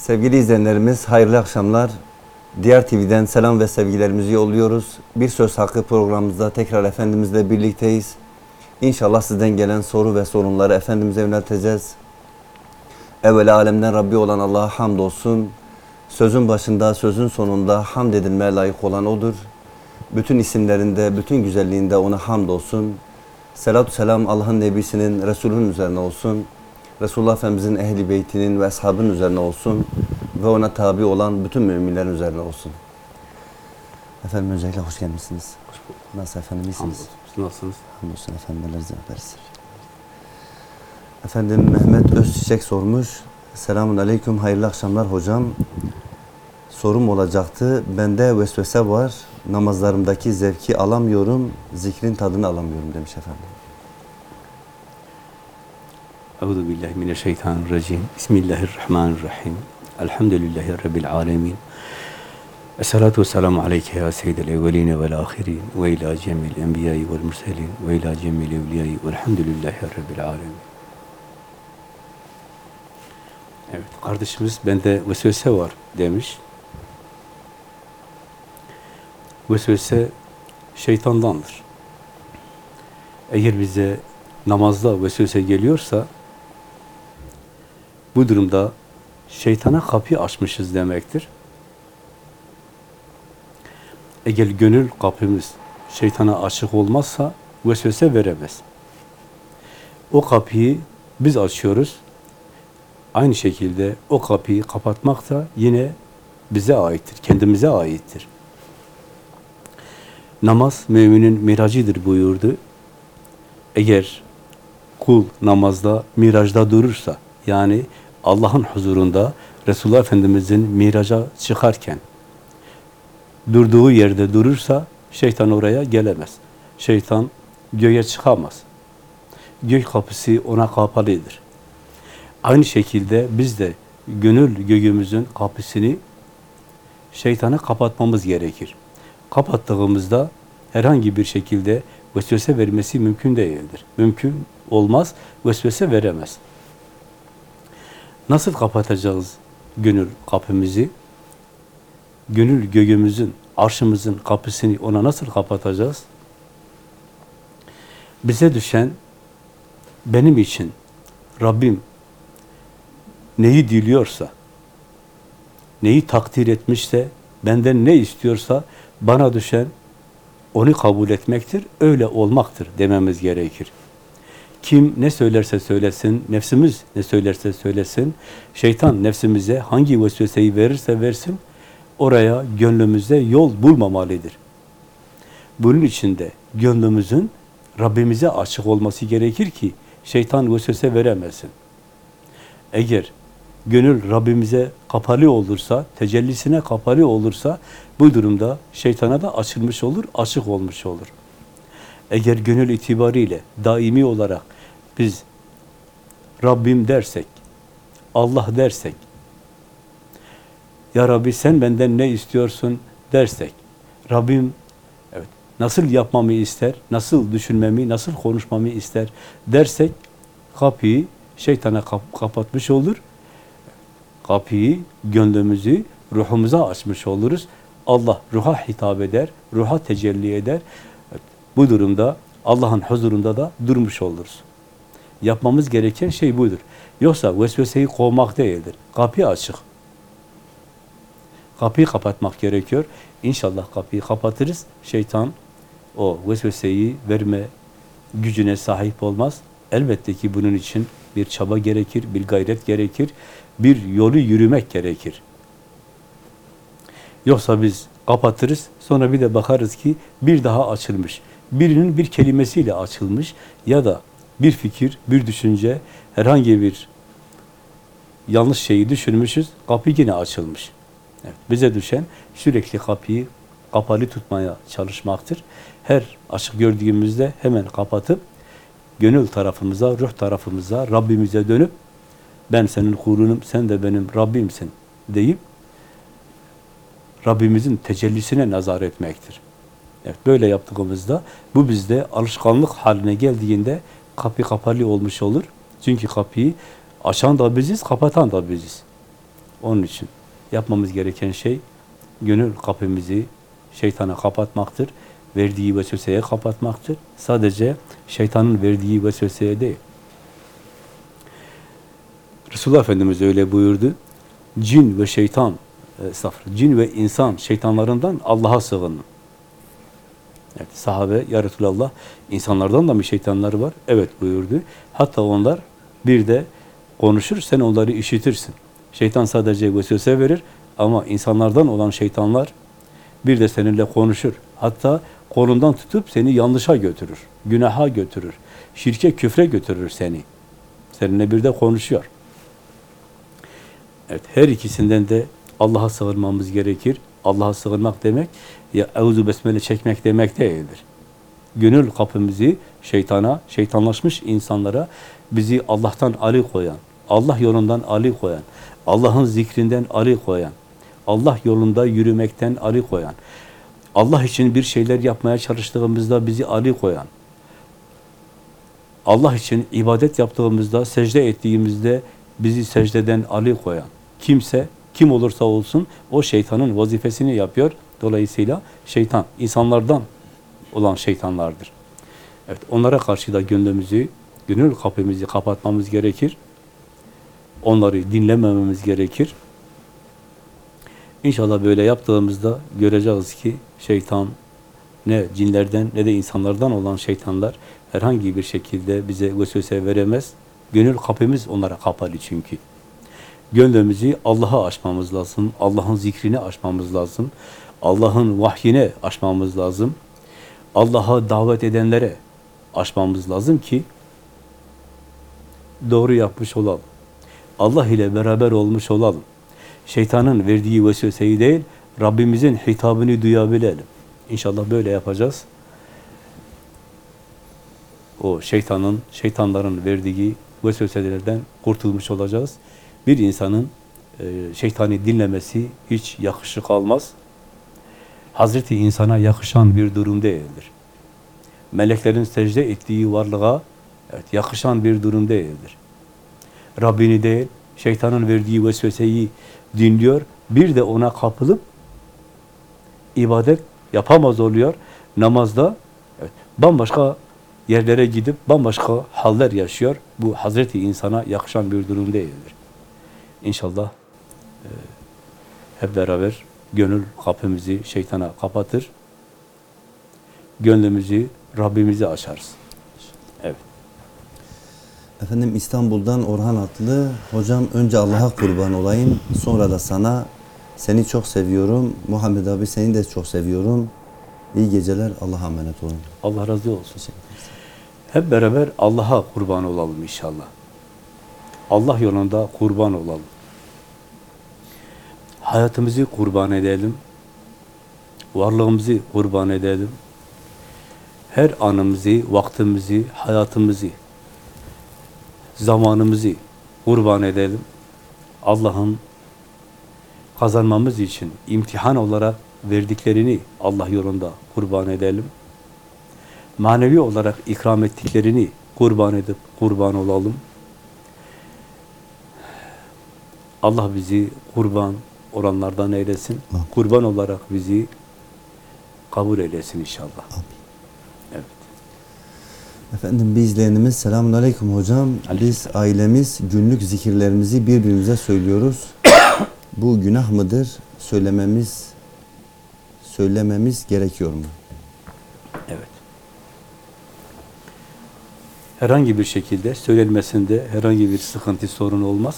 Sevgili izleyenlerimiz hayırlı akşamlar. Diğer TV'den selam ve sevgilerimizi yolluyoruz. Bir Söz Hakkı programımızda tekrar Efendimizle birlikteyiz. İnşallah sizden gelen soru ve sorunları Efendimiz'e yönelteceğiz. Evvela alemden Rabbi olan Allah'a hamdolsun. Sözün başında, sözün sonunda hamd edilmeye layık olan O'dur. Bütün isimlerinde, bütün güzelliğinde O'na hamdolsun. Selatü selam Allah'ın Nebisinin, Resulünün üzerine olsun. Resulullah Efendimizin ehli beytinin ve ashabının üzerine olsun. Ve ona tabi olan bütün müminlerin üzerine olsun. Efendim öncelikle hoş gelmişsiniz. Nasıl efendim iyisiniz? Siz nasılsınız? Hamdolsun efendim neler zevkleriz. Efendim Mehmet Özçiçek sormuş. Selamun aleyküm hayırlı akşamlar hocam. Sorum olacaktı. Bende vesvese var. Namazlarımdaki zevki alamıyorum. Zikrin tadını alamıyorum demiş efendim. Euzu billahi mineşşeytanirracim. Bismillahirrahmanirrahim. Elhamdülillahi rabbil alamin. Esselatu vesselamu aleyke ya seyyidel evveline vel ahirin ve ila cemil enbiyayı vel murselin ve ila cemil evliyayı velhamdülillahi rabbil alamin. Evet, kardeşimiz bende vesvese var demiş. Vesvese şeytandandır. Eğer bize namazda vesvese geliyorsa bu durumda şeytana kapı açmışız demektir. Eğer gönül kapımız şeytana açık olmazsa vesvese veremez. O kapıyı biz açıyoruz. Aynı şekilde o kapıyı kapatmak da yine bize aittir, kendimize aittir. Namaz müminin miracıdır buyurdu. Eğer kul namazda, mirajda durursa, yani Allah'ın huzurunda Resulullah Efendimiz'in miraca çıkarken durduğu yerde durursa şeytan oraya gelemez. Şeytan göğe çıkamaz. Gök kapısı ona kapalıdır. Aynı şekilde biz de gönül göğümüzün kapısını şeytana kapatmamız gerekir. Kapattığımızda herhangi bir şekilde vesvese vermesi mümkün değildir. Mümkün olmaz, vesvese veremez. Nasıl kapatacağız gönül kapımızı? Gönül göğümüzün, arşımızın kapısını ona nasıl kapatacağız? Bize düşen benim için Rabbim neyi diliyorsa, neyi takdir etmişse, benden ne istiyorsa bana düşen onu kabul etmektir, öyle olmaktır dememiz gerekir. Kim ne söylerse söylesin, nefsimiz ne söylerse söylesin, şeytan nefsimize hangi vesveseyi verirse versin, oraya gönlümüzde yol bulmamalıdır. Bunun için de gönlümüzün Rabbimize açık olması gerekir ki şeytan vesvese veremesin. Eğer gönül Rabbimize kapalı olursa, tecellisine kapalı olursa bu durumda şeytana da açılmış olur, açık olmuş olur. Eğer gönül itibariyle daimi olarak biz Rabbim dersek, Allah dersek, Ya Rabbi sen benden ne istiyorsun dersek, Rabbim evet nasıl yapmamı ister, nasıl düşünmemi, nasıl konuşmamı ister dersek kapıyı şeytana kap kapatmış olur. Kapıyı, gönlümüzü, ruhumuza açmış oluruz. Allah ruha hitap eder, ruha tecelli eder. Bu durumda Allah'ın huzurunda da durmuş oluruz. Yapmamız gereken şey budur. Yoksa vesveseyi kovmak değildir. Kapı açık. Kapıyı kapatmak gerekiyor. İnşallah kapıyı kapatırız. Şeytan o vesveseyi verme gücüne sahip olmaz. Elbette ki bunun için bir çaba gerekir, bir gayret gerekir, bir yolu yürümek gerekir. Yoksa biz kapatırız, sonra bir de bakarız ki bir daha açılmış. Birinin bir kelimesiyle açılmış ya da bir fikir, bir düşünce, herhangi bir yanlış şeyi düşünmüşüz, kapı yine açılmış. Evet, bize düşen sürekli kapıyı kapalı tutmaya çalışmaktır. Her açık gördüğümüzde hemen kapatıp gönül tarafımıza, ruh tarafımıza, Rabbimize dönüp ben senin kulunum, sen de benim Rabbimsin deyip Rabbimizin tecellisine nazar etmektir. Evet, böyle yaptığımızda bu bizde alışkanlık haline geldiğinde kapı kapalı olmuş olur. Çünkü kapıyı açan da biziz, kapatan da biziz. Onun için yapmamız gereken şey gönül kapımızı şeytana kapatmaktır. Verdiği vesveseye kapatmaktır. Sadece şeytanın verdiği vesveseye değil. Resulullah Efendimiz öyle buyurdu. Cin ve şeytan, e, estağfurullah, cin ve insan şeytanlarından Allah'a sığının. Evet, sahabe, ya Resulallah, insanlardan da mı şeytanlar var? Evet buyurdu. Hatta onlar bir de konuşur, sen onları işitirsin. Şeytan sadece vesvese verir ama insanlardan olan şeytanlar bir de seninle konuşur. Hatta kolundan tutup seni yanlışa götürür, günaha götürür, şirke, küfre götürür seni. Seninle bir de konuşuyor. Evet, her ikisinden de Allah'a sığınmamız gerekir. Allah'a sığınmak demek, ya euzu besmele çekmek demek değildir. Gönül kapımızı şeytana, şeytanlaşmış insanlara bizi Allah'tan ali koyan, Allah yolundan ali koyan, Allah'ın zikrinden ali koyan, Allah yolunda yürümekten ali koyan, Allah için bir şeyler yapmaya çalıştığımızda bizi ali koyan, Allah için ibadet yaptığımızda, secde ettiğimizde bizi secdeden ali koyan kimse, kim olursa olsun o şeytanın vazifesini yapıyor. Dolayısıyla şeytan, insanlardan olan şeytanlardır. Evet, onlara karşı da gönlümüzü, gönül kapımızı kapatmamız gerekir. Onları dinlemememiz gerekir. İnşallah böyle yaptığımızda göreceğiz ki şeytan ne cinlerden ne de insanlardan olan şeytanlar herhangi bir şekilde bize vesvese veremez. Gönül kapımız onlara kapalı çünkü. Gönlümüzü Allah'a açmamız lazım. Allah'ın zikrini açmamız lazım. Allah'ın vahyine açmamız lazım. Allah'a davet edenlere açmamız lazım ki doğru yapmış olalım. Allah ile beraber olmuş olalım. Şeytanın verdiği vesveseyi değil, Rabbimizin hitabını duyabilelim. İnşallah böyle yapacağız. O şeytanın, şeytanların verdiği vesveselerden kurtulmuş olacağız. Bir insanın e, şeytani dinlemesi hiç yakışık almaz. Hazreti insana yakışan bir durum değildir. Meleklerin secde ettiği varlığa evet, yakışan bir durum değildir. Rabbini değil, şeytanın verdiği vesveseyi dinliyor, bir de ona kapılıp ibadet yapamaz oluyor. Namazda evet, bambaşka yerlere gidip bambaşka haller yaşıyor. Bu Hazreti insana yakışan bir durum değildir. İnşallah e, hep beraber gönül kapımızı şeytana kapatır. Gönlümüzü Rabbimize açarız. Evet. Efendim İstanbul'dan Orhan Atlı. Hocam önce Allah'a kurban olayım. Sonra da sana seni çok seviyorum. Muhammed abi seni de çok seviyorum. İyi geceler. Allah'a emanet olun. Allah razı olsun. Hep beraber Allah'a kurban olalım inşallah. Allah yolunda kurban olalım. Hayatımızı kurban edelim. Varlığımızı kurban edelim. Her anımızı, vaktimizi, hayatımızı, zamanımızı kurban edelim. Allah'ın kazanmamız için imtihan olarak verdiklerini Allah yolunda kurban edelim. Manevi olarak ikram ettiklerini kurban edip kurban olalım. Allah bizi kurban olanlardan eylesin. Amin. Kurban olarak bizi kabul eylesin inşallah. Evet. Efendim bir izleyenimiz selamun aleyküm hocam. Biz ailemiz günlük zikirlerimizi birbirimize söylüyoruz. Bu günah mıdır? Söylememiz söylememiz gerekiyor mu? Evet. Herhangi bir şekilde söylenmesinde herhangi bir sıkıntı, sorun olmaz.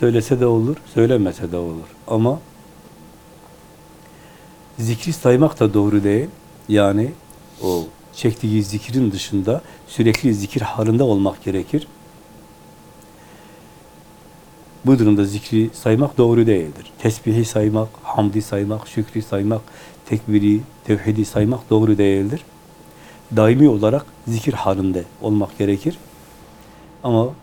Söylese de olur, söylemese de olur. Ama zikri saymak da doğru değil. Yani o çektiği zikrin dışında sürekli zikir halinde olmak gerekir. Bu durumda zikri saymak doğru değildir. Tesbihi saymak, hamdi saymak, şükri saymak, tekbiri, tevhidi saymak doğru değildir. Daimi olarak zikir halinde olmak gerekir. Ama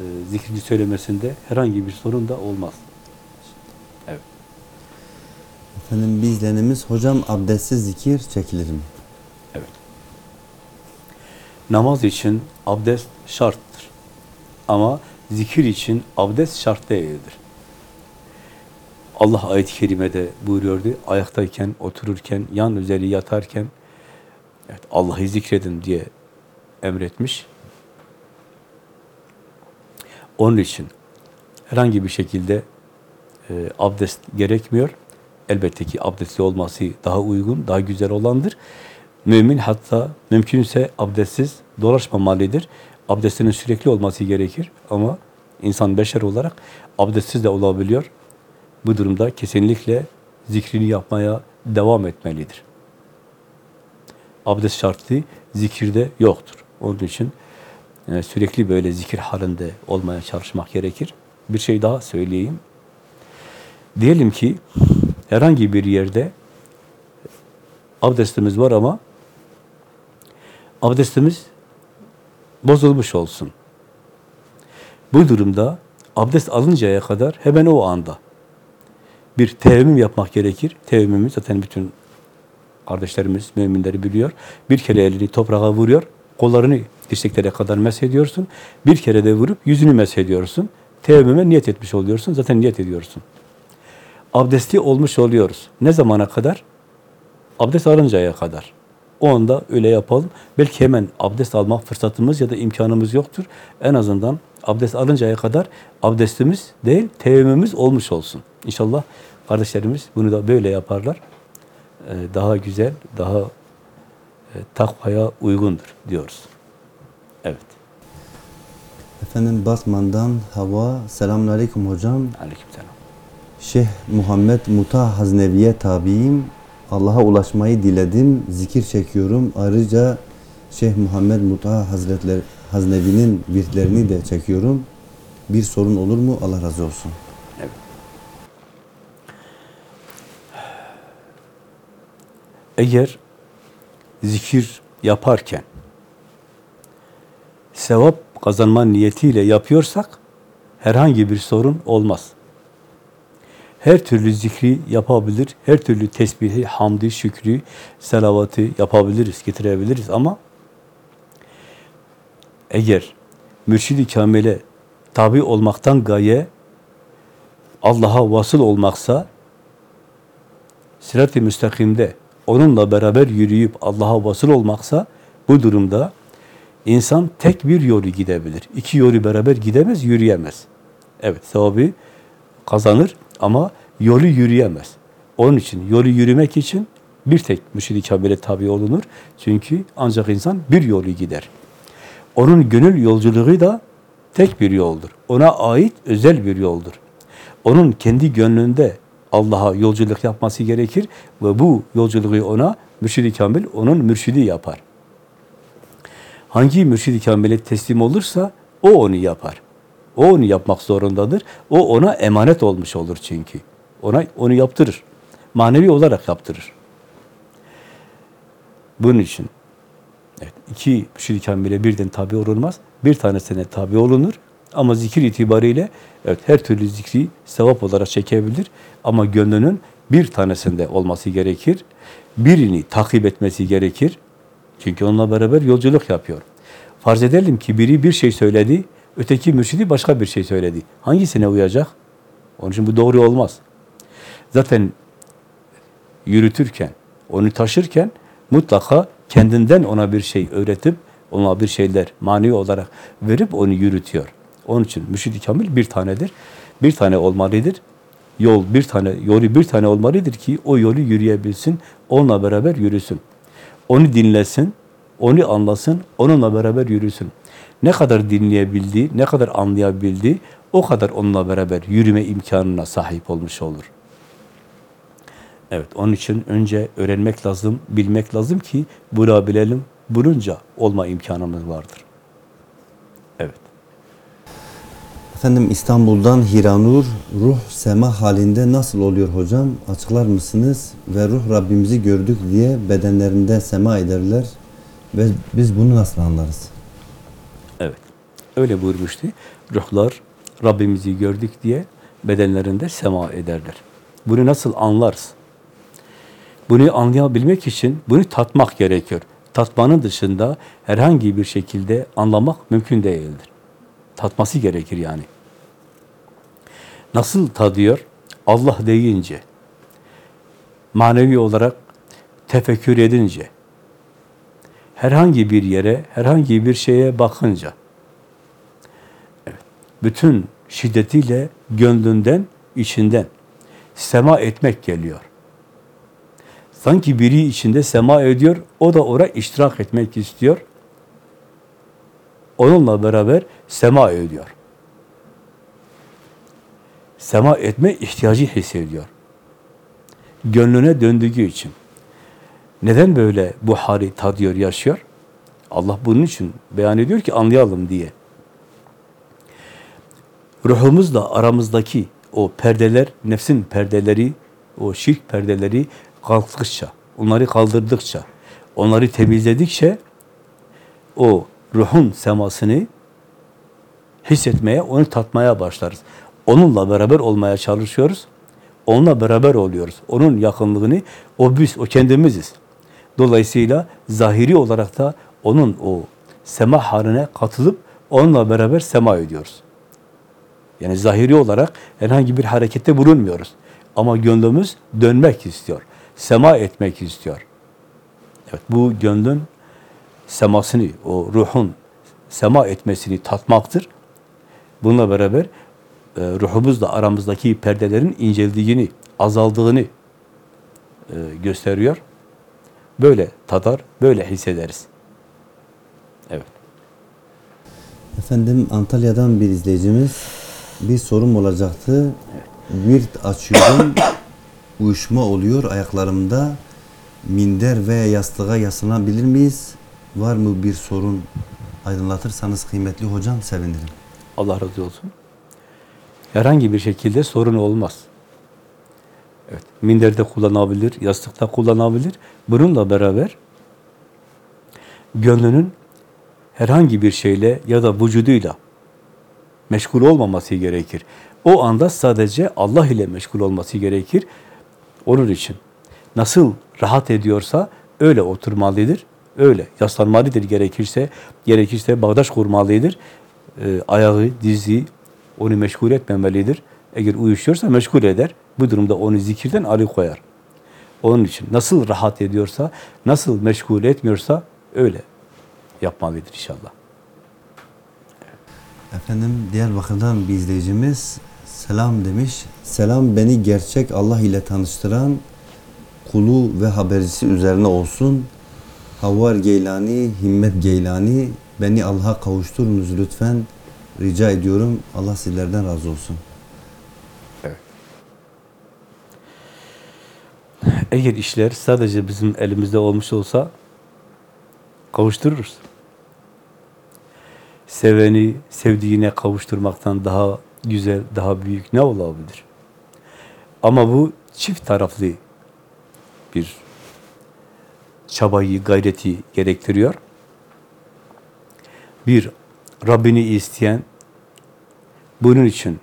e, zikri söylemesinde herhangi bir sorun da olmaz. Evet. Efendim bir izleyenimiz hocam abdestsiz zikir çekilir mi? Evet. Namaz için abdest şarttır. Ama zikir için abdest şart değildir. Allah ayet-i kerimede buyuruyordu. Ayaktayken, otururken, yan üzeri yatarken evet, Allah'ı zikredin diye emretmiş. Onun için herhangi bir şekilde e, abdest gerekmiyor. Elbette ki abdestli olması daha uygun, daha güzel olandır. Mümin hatta mümkünse abdestsiz dolaşmamalıdır. Abdestinin sürekli olması gerekir ama insan beşer olarak abdestsiz de olabiliyor. Bu durumda kesinlikle zikrini yapmaya devam etmelidir. Abdest şartı zikirde yoktur. Onun için e, sürekli böyle zikir halinde olmaya çalışmak gerekir. Bir şey daha söyleyeyim. Diyelim ki herhangi bir yerde abdestimiz var ama abdestimiz bozulmuş olsun. Bu durumda abdest alıncaya kadar hemen o anda bir teyemmüm yapmak gerekir. Teyemmümü zaten bütün kardeşlerimiz, müminleri biliyor. Bir kere elini toprağa vuruyor, kollarını dirseklere kadar meshediyorsun. Bir kere de vurup yüzünü meshediyorsun. Teyemmüme niyet etmiş oluyorsun. Zaten niyet ediyorsun. Abdesti olmuş oluyoruz. Ne zamana kadar? Abdest alıncaya kadar. O anda öyle yapalım. Belki hemen abdest almak fırsatımız ya da imkanımız yoktur. En azından abdest alıncaya kadar abdestimiz değil, teyemmümümüz olmuş olsun. İnşallah kardeşlerimiz bunu da böyle yaparlar. Ee, daha güzel, daha e, takvaya uygundur diyoruz. Evet. Efendim Basman'dan Hava. Selamünaleyküm hocam. Aleykümselam. Şeyh Muhammed Muta Haznevi'ye tabiyim. Allah'a ulaşmayı diledim. Zikir çekiyorum. Ayrıca Şeyh Muhammed Muta Hazretleri Haznevi'nin virtlerini de çekiyorum. Bir sorun olur mu? Allah razı olsun. Evet. Eğer zikir yaparken sevap kazanma niyetiyle yapıyorsak herhangi bir sorun olmaz. Her türlü zikri yapabilir, her türlü tesbihi, hamdi, şükrü, selavatı yapabiliriz, getirebiliriz ama eğer mürşid-i kamile tabi olmaktan gaye Allah'a vasıl olmaksa sirat-i müstakimde onunla beraber yürüyüp Allah'a vasıl olmaksa bu durumda insan tek bir yolu gidebilir. İki yolu beraber gidemez, yürüyemez. Evet, sevabı kazanır ama yolu yürüyemez. Onun için yolu yürümek için bir tek mürşid-i kamile tabi olunur. Çünkü ancak insan bir yolu gider. Onun gönül yolculuğu da tek bir yoldur. Ona ait özel bir yoldur. Onun kendi gönlünde Allah'a yolculuk yapması gerekir ve bu yolculuğu ona mürşid-i kamil, onun mürşidi yapar. Hangi mürşid-i kamile teslim olursa o onu yapar. O onu yapmak zorundadır. O ona emanet olmuş olur çünkü. Ona onu yaptırır. Manevi olarak yaptırır. Bunun için evet, iki mürşid-i kamile birden tabi olunmaz. Bir tanesine tabi olunur. Ama zikir itibariyle evet her türlü zikri sevap olarak çekebilir. Ama gönlünün bir tanesinde olması gerekir. Birini takip etmesi gerekir. Çünkü onunla beraber yolculuk yapıyor. Farz edelim ki biri bir şey söyledi, öteki mürşidi başka bir şey söyledi. Hangisine uyacak? Onun için bu doğru olmaz. Zaten yürütürken, onu taşırken mutlaka kendinden ona bir şey öğretip, ona bir şeyler mani olarak verip onu yürütüyor. Onun için mürşid-i kamil bir tanedir. Bir tane olmalıdır. Yol bir tane, yolu bir tane olmalıdır ki o yolu yürüyebilsin, onunla beraber yürüsün. Onu dinlesin, onu anlasın, onunla beraber yürüsün. Ne kadar dinleyebildi, ne kadar anlayabildi, o kadar onunla beraber yürüme imkanına sahip olmuş olur. Evet, onun için önce öğrenmek lazım, bilmek lazım ki bulabilelim, bulunca olma imkanımız vardır. Evet. Efendim İstanbul'dan Hiranur, ruh sema halinde nasıl oluyor hocam? Açıklar mısınız? Ve ruh Rabbimizi gördük diye bedenlerinde sema ederler. Ve biz bunu nasıl anlarız? Evet. Öyle buyurmuştu. Ruhlar Rabbimizi gördük diye bedenlerinde sema ederler. Bunu nasıl anlarız? Bunu anlayabilmek için bunu tatmak gerekiyor. Tatmanın dışında herhangi bir şekilde anlamak mümkün değildir. Tatması gerekir yani. Nasıl tadıyor? Allah deyince, manevi olarak tefekkür edince, herhangi bir yere, herhangi bir şeye bakınca, bütün şiddetiyle gönlünden, içinden sema etmek geliyor. Sanki biri içinde sema ediyor, o da oraya iştirak etmek istiyor. Onunla beraber sema ediyor. Sema etme ihtiyacı hissediyor. Gönlüne döndüğü için. Neden böyle bu hali tadıyor, yaşıyor? Allah bunun için beyan ediyor ki anlayalım diye. Ruhumuzla aramızdaki o perdeler, nefsin perdeleri, o şirk perdeleri kalktıkça, onları kaldırdıkça, onları temizledikçe o ruhun semasını hissetmeye, onu tatmaya başlarız. Onunla beraber olmaya çalışıyoruz. Onunla beraber oluyoruz. Onun yakınlığını, o biz, o kendimiziz. Dolayısıyla zahiri olarak da onun o sema haline katılıp onunla beraber sema ediyoruz. Yani zahiri olarak herhangi bir harekette bulunmuyoruz. Ama gönlümüz dönmek istiyor. Sema etmek istiyor. Evet, bu gönlün semasını, o ruhun sema etmesini tatmaktır. Bununla beraber e, ruhumuzla aramızdaki perdelerin inceldiğini, azaldığını e, gösteriyor. Böyle tadar, böyle hissederiz. Evet. Efendim Antalya'dan bir izleyicimiz bir sorum olacaktı. Virt açıyorum, uyuşma oluyor ayaklarımda. Minder ve yastığa yaslanabilir miyiz? Var mı bir sorun? Aydınlatırsanız kıymetli hocam sevinirim. Allah razı olsun. Herhangi bir şekilde sorun olmaz. Evet, minderde kullanabilir, yastıkta kullanabilir. Bununla beraber gönlünün herhangi bir şeyle ya da vücuduyla meşgul olmaması gerekir. O anda sadece Allah ile meşgul olması gerekir. Onun için nasıl rahat ediyorsa öyle oturmalıdır, öyle yaslanmalıdır gerekirse, gerekirse bağdaş kurmalıdır. Ee, ayağı, dizi onu meşgul etmemelidir. Eğer uyuşuyorsa meşgul eder. Bu durumda onu zikirden alıkoyar. Onun için nasıl rahat ediyorsa, nasıl meşgul etmiyorsa öyle yapmalıdır inşallah. Efendim Diyarbakır'dan bir izleyicimiz selam demiş. Selam beni gerçek Allah ile tanıştıran kulu ve habercisi üzerine olsun. Havvar Geylani, Himmet Geylani beni Allah'a kavuşturunuz lütfen. Rica ediyorum. Allah sizlerden razı olsun. Eğer işler sadece bizim elimizde olmuş olsa kavuştururuz. Seveni sevdiğine kavuşturmaktan daha güzel, daha büyük ne olabilir? Ama bu çift taraflı bir çabayı, gayreti gerektiriyor. Bir, Rabbini isteyen, bunun için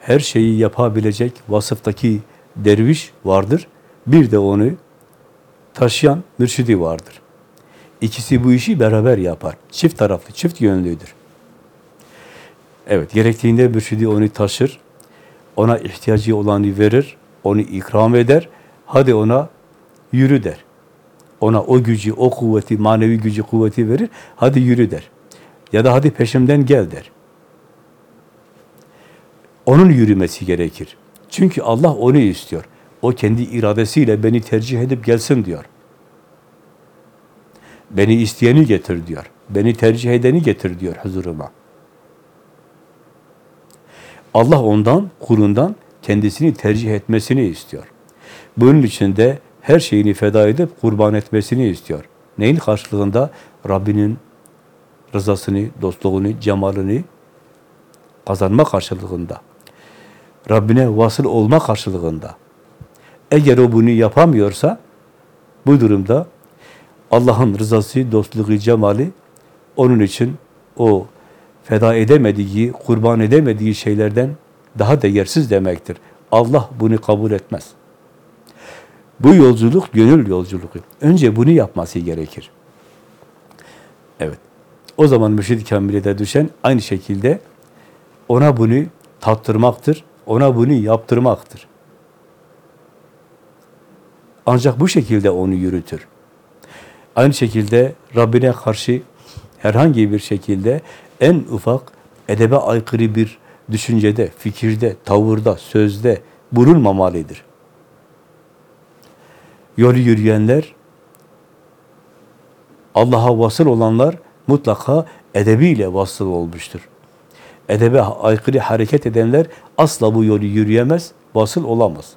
her şeyi yapabilecek vasıftaki derviş vardır. Bir de onu taşıyan mürşidi vardır. İkisi bu işi beraber yapar. Çift taraflı, çift yönlüdür. Evet, gerektiğinde mürşidi onu taşır, ona ihtiyacı olanı verir, onu ikram eder, hadi ona yürü der. Ona o gücü, o kuvveti, manevi gücü, kuvveti verir, hadi yürü der. Ya da hadi peşimden gel der. Onun yürümesi gerekir. Çünkü Allah onu istiyor. O kendi iradesiyle beni tercih edip gelsin diyor. Beni isteyeni getir diyor. Beni tercih edeni getir diyor huzuruma. Allah ondan, kulundan kendisini tercih etmesini istiyor. Bunun için de her şeyini feda edip kurban etmesini istiyor. Neyin karşılığında? Rabbinin rızasını, dostluğunu, cemalini kazanma karşılığında. Rabbine vasıl olma karşılığında. Eğer o bunu yapamıyorsa bu durumda Allah'ın rızası, dostluğu, cemali onun için o feda edemediği, kurban edemediği şeylerden daha değersiz demektir. Allah bunu kabul etmez. Bu yolculuk gönül yolculuğu. Önce bunu yapması gerekir. Evet. O zaman mürşid-i kamilede düşen aynı şekilde ona bunu tattırmaktır, ona bunu yaptırmaktır. ancak bu şekilde onu yürütür. Aynı şekilde Rabbine karşı herhangi bir şekilde en ufak edebe aykırı bir düşüncede, fikirde, tavırda, sözde bulunmamalıdır. Yolu yürüyenler, Allah'a vasıl olanlar mutlaka edebiyle vasıl olmuştur. Edebe aykırı hareket edenler asla bu yolu yürüyemez, vasıl olamaz.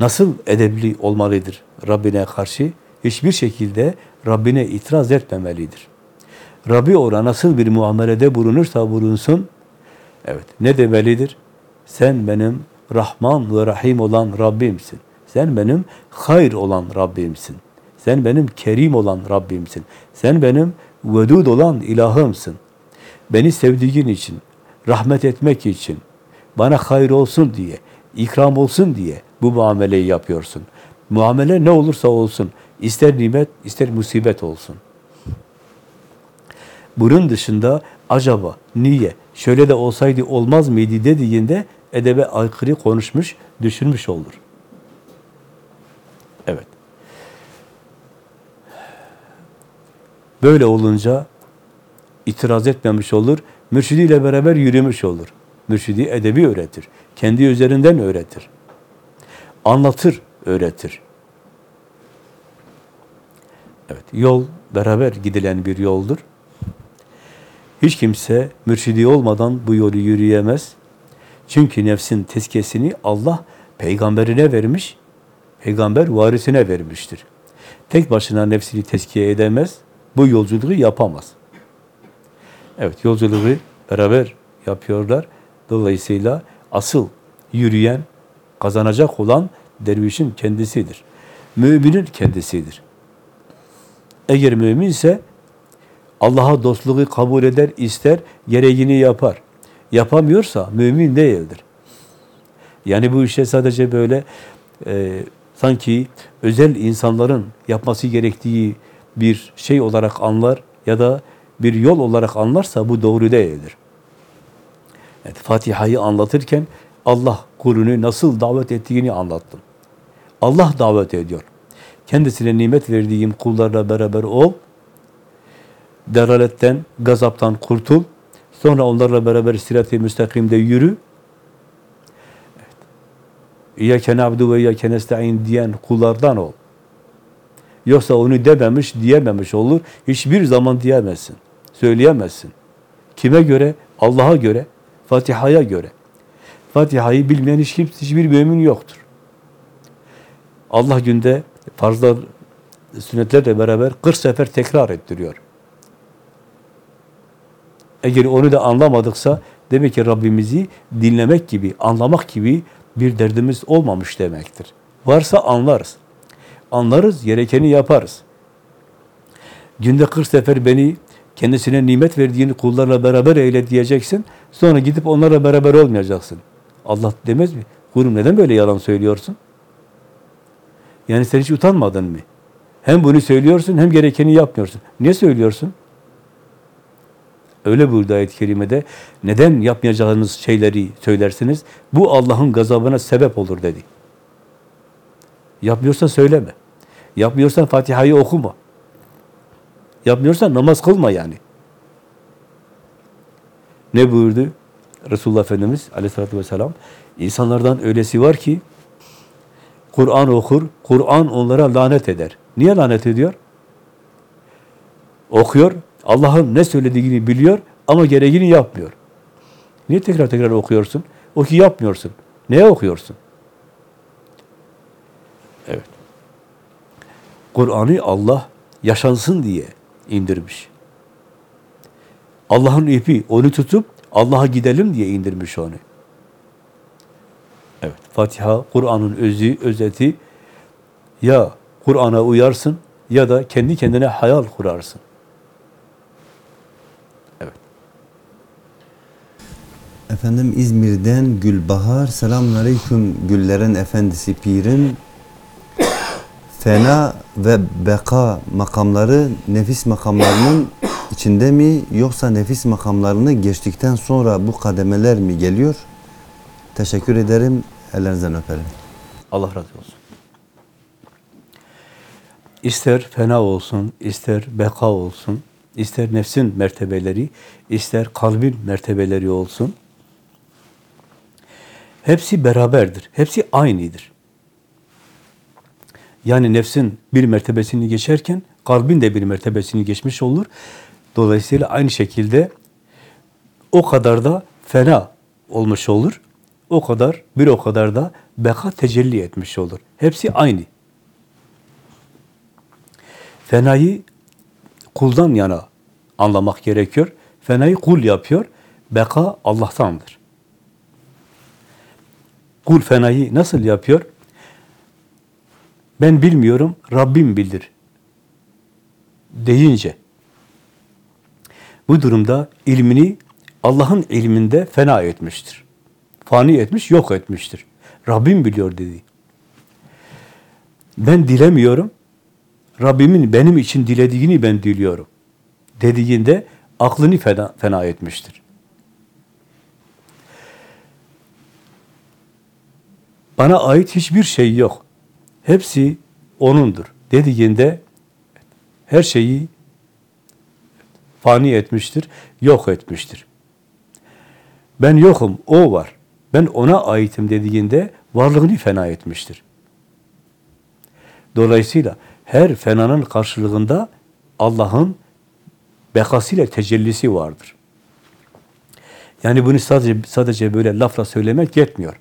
Nasıl edebli olmalıdır Rabbine karşı? Hiçbir şekilde Rabbine itiraz etmemelidir. Rabbi ona nasıl bir muamelede bulunursa bulunsun, evet ne demelidir? Sen benim Rahman ve Rahim olan Rabbimsin. Sen benim hayır olan Rabbimsin. Sen benim kerim olan Rabbimsin. Sen benim vedud olan ilahımsın. Beni sevdiğin için, rahmet etmek için, bana hayır olsun diye, ikram olsun diye bu muameleyi yapıyorsun. Muamele ne olursa olsun, ister nimet, ister musibet olsun. Bunun dışında acaba, niye, şöyle de olsaydı olmaz mıydı dediğinde edebe aykırı konuşmuş, düşünmüş olur. Böyle olunca itiraz etmemiş olur, mürşidiyle beraber yürümüş olur. Mürşidi edebi öğretir. Kendi üzerinden öğretir. Anlatır, öğretir. Evet, yol beraber gidilen bir yoldur. Hiç kimse mürşidi olmadan bu yolu yürüyemez. Çünkü nefsin tezkiyesini Allah peygamberine vermiş, peygamber varisine vermiştir. Tek başına nefsini tezkiye edemez, bu yolculuğu yapamaz. Evet, yolculuğu beraber yapıyorlar. Dolayısıyla asıl yürüyen, kazanacak olan dervişin kendisidir. Müminin kendisidir. Eğer müminse Allah'a dostluğu kabul eder, ister, gereğini yapar. Yapamıyorsa mümin değildir. Yani bu işe sadece böyle e, sanki özel insanların yapması gerektiği bir şey olarak anlar ya da bir yol olarak anlarsa bu doğru değildir. Evet, Fatiha'yı anlatırken Allah kulünü nasıl davet ettiğini anlattım. Allah davet ediyor. Kendisine nimet verdiğim kullarla beraber ol, deraletten, gazaptan kurtul, sonra onlarla beraber sirat-i müstakimde yürü. Evet. İyyâke na'budu ve iyyâke nesta'in diyen kullardan ol. Yoksa onu dememiş, diyememiş olur. Hiçbir zaman diyemezsin. Söyleyemezsin. Kime göre? Allah'a göre, Fatiha'ya göre. Fatiha'yı bilmeyen hiç kimse, hiçbir mümin yoktur. Allah günde farzlar, sünnetlerle beraber 40 sefer tekrar ettiriyor. Eğer onu da anlamadıksa demek ki Rabbimizi dinlemek gibi, anlamak gibi bir derdimiz olmamış demektir. Varsa anlarız. Anlarız, gerekeni yaparız. Günde 40 sefer beni kendisine nimet verdiğini kullarla beraber eyle diyeceksin. Sonra gidip onlarla beraber olmayacaksın. Allah demez mi? Kurum neden böyle yalan söylüyorsun? Yani sen hiç utanmadın mı? Hem bunu söylüyorsun hem gerekeni yapmıyorsun. Niye söylüyorsun? Öyle buyurdu ayet-i kerimede. Neden yapmayacağınız şeyleri söylersiniz? Bu Allah'ın gazabına sebep olur dedi. Yapmıyorsan söyleme. Yapmıyorsan Fatiha'yı okuma. Yapmıyorsan namaz kılma yani. Ne buyurdu? Resulullah Efendimiz aleyhissalatü vesselam insanlardan öylesi var ki Kur'an okur, Kur'an onlara lanet eder. Niye lanet ediyor? Okuyor, Allah'ın ne söylediğini biliyor ama gereğini yapmıyor. Niye tekrar tekrar okuyorsun? O ki yapmıyorsun. Neye okuyorsun? Evet. Kur'an'ı Allah yaşansın diye indirmiş. Allah'ın ipi onu tutup Allah'a gidelim diye indirmiş onu. Evet, Fatiha Kur'an'ın özü, özeti ya Kur'an'a uyarsın ya da kendi kendine hayal kurarsın. Evet. Efendim İzmir'den Gülbahar. Selamünaleyküm Güllerin Efendisi Pir'in fena ve beka makamları nefis makamlarının içinde mi yoksa nefis makamlarını geçtikten sonra bu kademeler mi geliyor? Teşekkür ederim. Ellerinizden öperim. Allah razı olsun. ister fena olsun, ister beka olsun, ister nefsin mertebeleri, ister kalbin mertebeleri olsun. Hepsi beraberdir. Hepsi aynıdır. Yani nefsin bir mertebesini geçerken kalbin de bir mertebesini geçmiş olur. Dolayısıyla aynı şekilde o kadar da fena olmuş olur. O kadar, bir o kadar da beka tecelli etmiş olur. Hepsi aynı. Fenayı kuldan yana anlamak gerekiyor. Fenayı kul yapıyor. Beka Allah'tandır. Kul fenayı nasıl yapıyor? Ben bilmiyorum, Rabbim bilir. Deyince, bu durumda ilmini Allah'ın ilminde fena etmiştir. Fani etmiş, yok etmiştir. Rabbim biliyor dedi. Ben dilemiyorum, Rabbimin benim için dilediğini ben diliyorum. Dediğinde aklını fena, fena etmiştir. Bana ait hiçbir şey yok. Hepsi O'nundur. Dediğinde her şeyi fani etmiştir, yok etmiştir. Ben yokum, O var. Ben O'na aitim dediğinde varlığını fena etmiştir. Dolayısıyla her fenanın karşılığında Allah'ın bekasıyla tecellisi vardır. Yani bunu sadece sadece böyle lafla söylemek yetmiyor.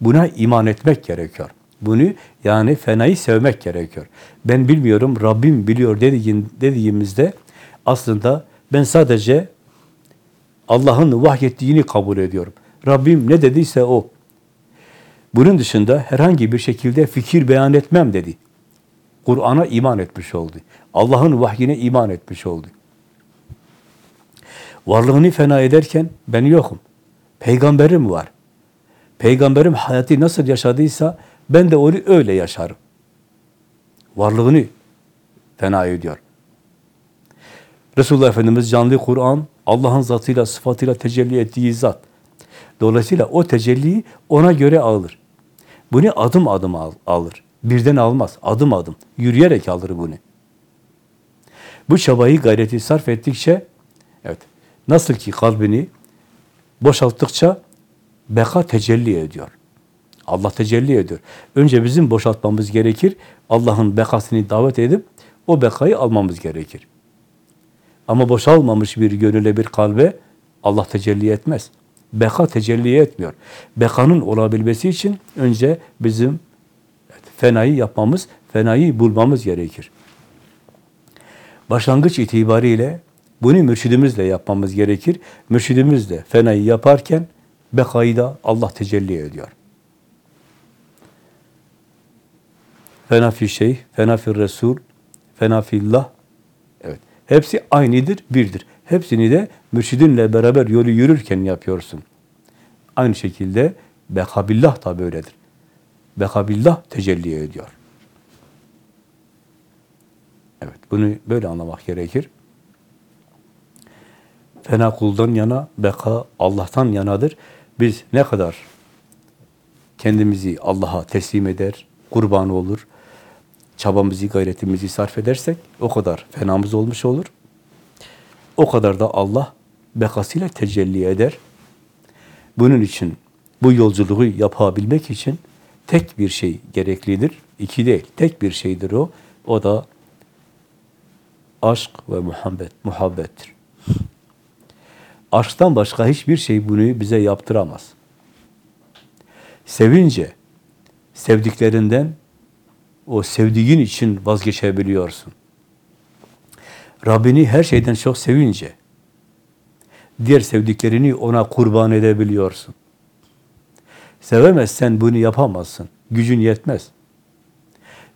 Buna iman etmek gerekiyor. Bunu yani fenayı sevmek gerekiyor. Ben bilmiyorum, Rabbim biliyor dediğin, dediğimizde aslında ben sadece Allah'ın vahyettiğini kabul ediyorum. Rabbim ne dediyse o. Bunun dışında herhangi bir şekilde fikir beyan etmem dedi. Kur'an'a iman etmiş oldu. Allah'ın vahyine iman etmiş oldu. Varlığını fena ederken ben yokum. Peygamberim var. Peygamberim hayatı nasıl yaşadıysa ben de onu öyle yaşarım. Varlığını fena ediyor. Resulullah Efendimiz canlı Kur'an, Allah'ın zatıyla, sıfatıyla tecelli ettiği zat. Dolayısıyla o tecelliyi ona göre alır. Bunu adım adım al, alır. Birden almaz, adım adım. Yürüyerek alır bunu. Bu çabayı, gayreti sarf ettikçe, evet, nasıl ki kalbini boşalttıkça beka tecelli ediyor. Allah tecelli ediyor. Önce bizim boşaltmamız gerekir. Allah'ın bekasını davet edip o bekayı almamız gerekir. Ama boşalmamış bir gönüle, bir kalbe Allah tecelli etmez. Beka tecelli etmiyor. Bekanın olabilmesi için önce bizim fenayı yapmamız, fenayı bulmamız gerekir. Başlangıç itibariyle bunu mürşidimizle yapmamız gerekir. Mürşidimiz de fenayı yaparken bekayı da Allah tecelli ediyor. Fena fi şey, fena fi resul, fena fillah. Evet. Hepsi aynıdır, birdir. Hepsini de mürşidinle beraber yolu yürürken yapıyorsun. Aynı şekilde bekabillah da böyledir. Bekabillah tecelli ediyor. Evet, bunu böyle anlamak gerekir. Fena kuldan yana, beka Allah'tan yanadır. Biz ne kadar kendimizi Allah'a teslim eder, kurban olur, çabamızı, gayretimizi sarf edersek o kadar fenamız olmuş olur. O kadar da Allah bekasıyla tecelli eder. Bunun için bu yolculuğu yapabilmek için tek bir şey gereklidir. İki değil, tek bir şeydir o. O da aşk ve muhabbet, muhabbettir. Aşktan başka hiçbir şey bunu bize yaptıramaz. Sevince, sevdiklerinden o sevdiğin için vazgeçebiliyorsun. Rabbini her şeyden çok sevince, diğer sevdiklerini ona kurban edebiliyorsun. Sevemezsen bunu yapamazsın. Gücün yetmez.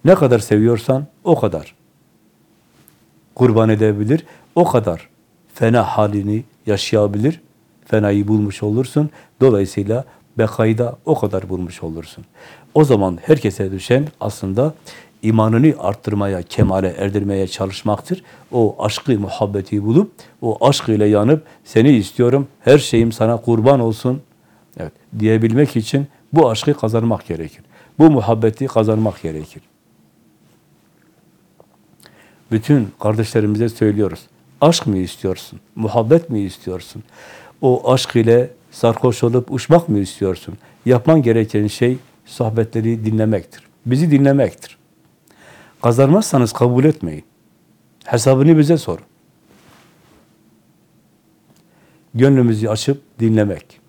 Ne kadar seviyorsan o kadar kurban edebilir, o kadar fena halini yaşayabilir, fenayı bulmuş olursun. Dolayısıyla bekayı da o kadar bulmuş olursun. O zaman herkese düşen aslında imanını arttırmaya, kemale erdirmeye çalışmaktır. O aşkı, muhabbeti bulup, o aşk ile yanıp, seni istiyorum, her şeyim sana kurban olsun evet, diyebilmek için bu aşkı kazanmak gerekir. Bu muhabbeti kazanmak gerekir. Bütün kardeşlerimize söylüyoruz. Aşk mı istiyorsun? Muhabbet mi istiyorsun? O aşk ile sarhoş olup uçmak mı istiyorsun? Yapman gereken şey sohbetleri dinlemektir. Bizi dinlemektir. Kazanmazsanız kabul etmeyin. Hesabını bize sorun. Gönlümüzü açıp dinlemek.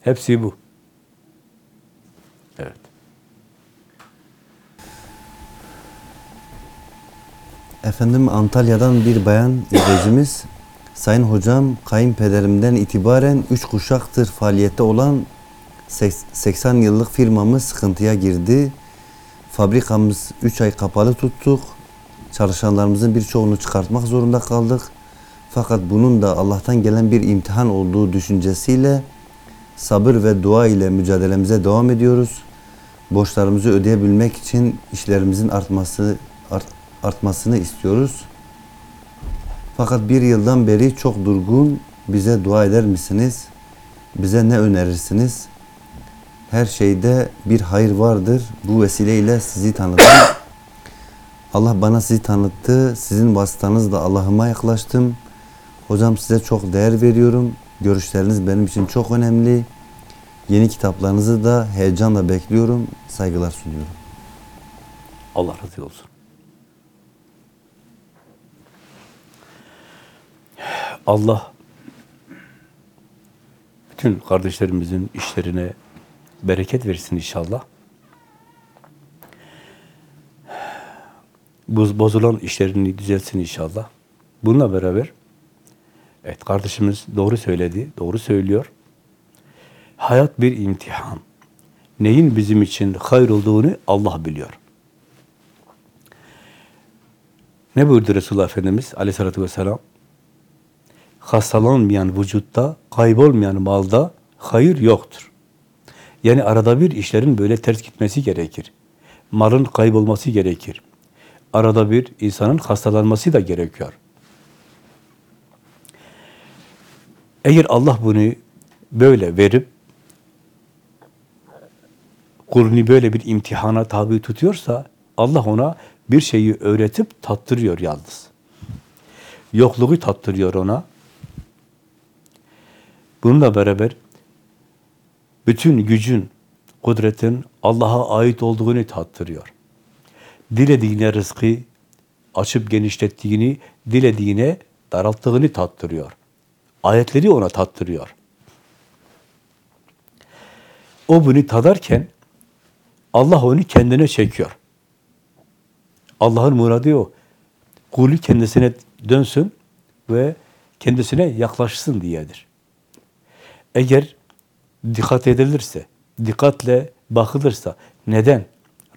Hepsi bu. Evet. Efendim Antalya'dan bir bayan izleyicimiz Sayın hocam kayınpederimden itibaren 3 kuşaktır faaliyette olan 80 yıllık firmamız sıkıntıya girdi. Fabrikamız 3 ay kapalı tuttuk. Çalışanlarımızın birçoğunu çıkartmak zorunda kaldık. Fakat bunun da Allah'tan gelen bir imtihan olduğu düşüncesiyle sabır ve dua ile mücadelemize devam ediyoruz. Borçlarımızı ödeyebilmek için işlerimizin artması art- artmasını istiyoruz. Fakat bir yıldan beri çok durgun. Bize dua eder misiniz? Bize ne önerirsiniz? Her şeyde bir hayır vardır. Bu vesileyle sizi tanıdım. Allah bana sizi tanıttı. Sizin vasıtanızla Allah'ıma yaklaştım. Hocam size çok değer veriyorum. Görüşleriniz benim için çok önemli. Yeni kitaplarınızı da heyecanla bekliyorum. Saygılar sunuyorum. Allah razı olsun. Allah bütün kardeşlerimizin işlerine bereket versin inşallah. Buz bozulan işlerini düzeltsin inşallah. Bununla beraber evet kardeşimiz doğru söyledi, doğru söylüyor. Hayat bir imtihan. Neyin bizim için hayır olduğunu Allah biliyor. Ne buyurdu Resulullah Efendimiz aleyhissalatü vesselam? Hastalanmayan vücutta, kaybolmayan malda hayır yoktur. Yani arada bir işlerin böyle ters gitmesi gerekir. Malın kaybolması gerekir. Arada bir insanın hastalanması da gerekiyor. Eğer Allah bunu böyle verip kulunu böyle bir imtihana tabi tutuyorsa Allah ona bir şeyi öğretip tattırıyor yalnız. Yokluğu tattırıyor ona. Bununla beraber bütün gücün, kudretin Allah'a ait olduğunu tattırıyor. Dilediğine rızkı açıp genişlettiğini, dilediğine daralttığını tattırıyor. Ayetleri ona tattırıyor. O bunu tadarken Allah onu kendine çekiyor. Allah'ın muradı o. Kulü kendisine dönsün ve kendisine yaklaşsın diyedir. Eğer dikkat edilirse, dikkatle bakılırsa, neden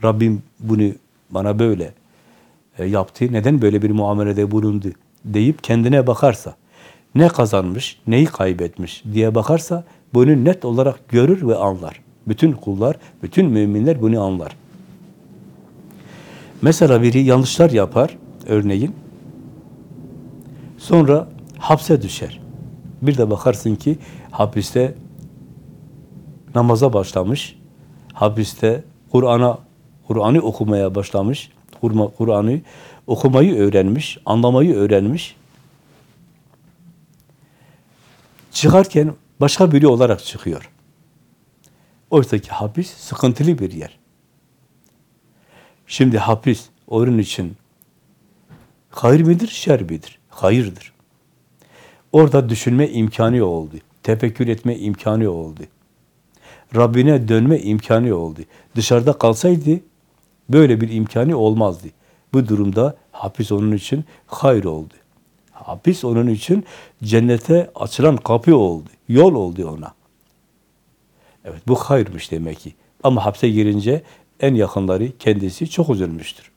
Rabbim bunu bana böyle e, yaptı, neden böyle bir muamelede bulundu deyip kendine bakarsa, ne kazanmış, neyi kaybetmiş diye bakarsa, bunu net olarak görür ve anlar. Bütün kullar, bütün müminler bunu anlar. Mesela biri yanlışlar yapar, örneğin, sonra hapse düşer. Bir de bakarsın ki hapiste namaza başlamış, hapiste Kur'an'a Kur'an'ı okumaya başlamış, Kur'an'ı okumayı öğrenmiş, anlamayı öğrenmiş. Çıkarken başka biri olarak çıkıyor. Oysa hapis sıkıntılı bir yer. Şimdi hapis onun için hayır midir, şer midir? Hayırdır. Orada düşünme imkanı oldu. Tefekkür etme imkanı oldu. Rabbine dönme imkanı oldu. Dışarıda kalsaydı böyle bir imkanı olmazdı. Bu durumda hapis onun için hayır oldu. Hapis onun için cennete açılan kapı oldu. Yol oldu ona. Evet bu hayırmış demek ki. Ama hapse girince en yakınları kendisi çok üzülmüştür.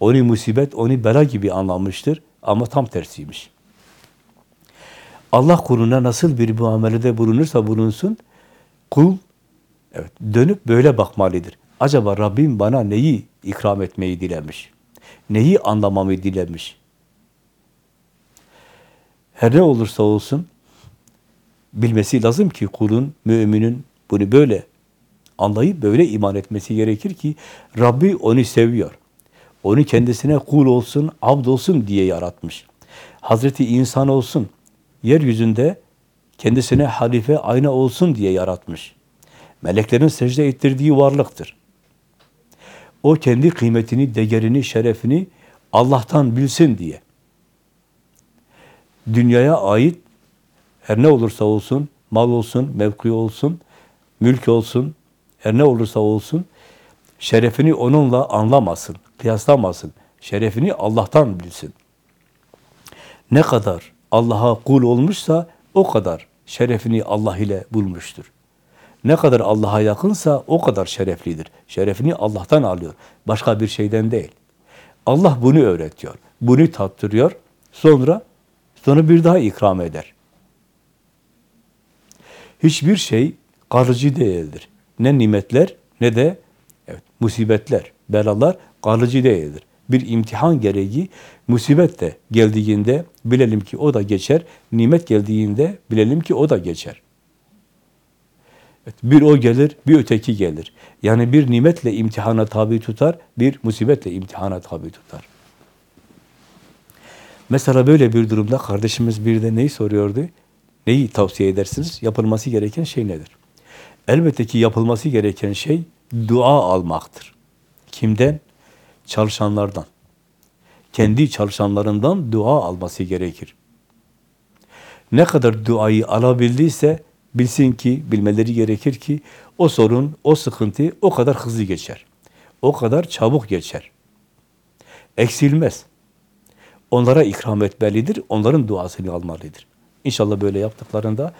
Onu musibet, onu bela gibi anlamıştır ama tam tersiymiş. Allah kuluna nasıl bir muamelede bulunursa bulunsun, kul evet dönüp böyle bakmalıdır. Acaba Rabbim bana neyi ikram etmeyi dilemiş? Neyi anlamamı dilemiş? Her ne olursa olsun bilmesi lazım ki kulun, müminin bunu böyle anlayıp böyle iman etmesi gerekir ki Rabbi onu seviyor. Onu kendisine kul olsun, abd olsun diye yaratmış. Hazreti insan olsun, yeryüzünde kendisine halife, ayna olsun diye yaratmış. Meleklerin secde ettirdiği varlıktır. O kendi kıymetini, değerini, şerefini Allah'tan bilsin diye. Dünyaya ait her ne olursa olsun, mal olsun, mevki olsun, mülk olsun, her ne olursa olsun, şerefini onunla anlamasın, kıyaslamasın. Şerefini Allah'tan bilsin. Ne kadar Allah'a kul olmuşsa o kadar şerefini Allah ile bulmuştur. Ne kadar Allah'a yakınsa o kadar şereflidir. Şerefini Allah'tan alıyor. Başka bir şeyden değil. Allah bunu öğretiyor. Bunu tattırıyor. Sonra sonra bir daha ikram eder. Hiçbir şey kalıcı değildir. Ne nimetler ne de evet, musibetler, belalar kalıcı değildir. Bir imtihan gereği musibet de geldiğinde bilelim ki o da geçer. Nimet geldiğinde bilelim ki o da geçer. Evet, bir o gelir, bir öteki gelir. Yani bir nimetle imtihana tabi tutar, bir musibetle imtihana tabi tutar. Mesela böyle bir durumda kardeşimiz bir de neyi soruyordu? Neyi tavsiye edersiniz? Yapılması gereken şey nedir? Elbette ki yapılması gereken şey dua almaktır. Kimden? Çalışanlardan. Kendi çalışanlarından dua alması gerekir. Ne kadar duayı alabildiyse bilsin ki, bilmeleri gerekir ki o sorun, o sıkıntı o kadar hızlı geçer. O kadar çabuk geçer. Eksilmez. Onlara ikram etmelidir, onların duasını almalıdır. İnşallah böyle yaptıklarında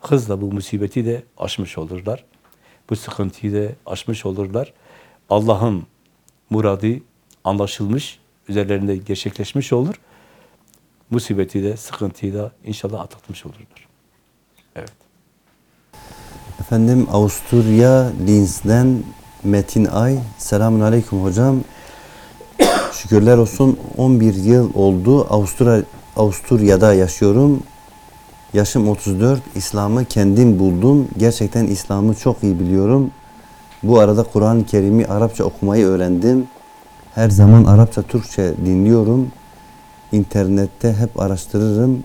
hızla bu musibeti de aşmış olurlar. Bu sıkıntıyı da aşmış olurlar. Allah'ın muradı anlaşılmış, üzerlerinde gerçekleşmiş olur. Musibeti de, sıkıntıyı da inşallah atlatmış olurlar. Evet. Efendim Avusturya Linz'den Metin Ay. Selamun Aleyküm hocam. Şükürler olsun 11 yıl oldu. Avusturya, Avusturya'da yaşıyorum. Yaşım 34. İslam'ı kendim buldum. Gerçekten İslam'ı çok iyi biliyorum. Bu arada Kur'an-ı Kerim'i Arapça okumayı öğrendim. Her zaman Arapça, Türkçe dinliyorum. İnternette hep araştırırım.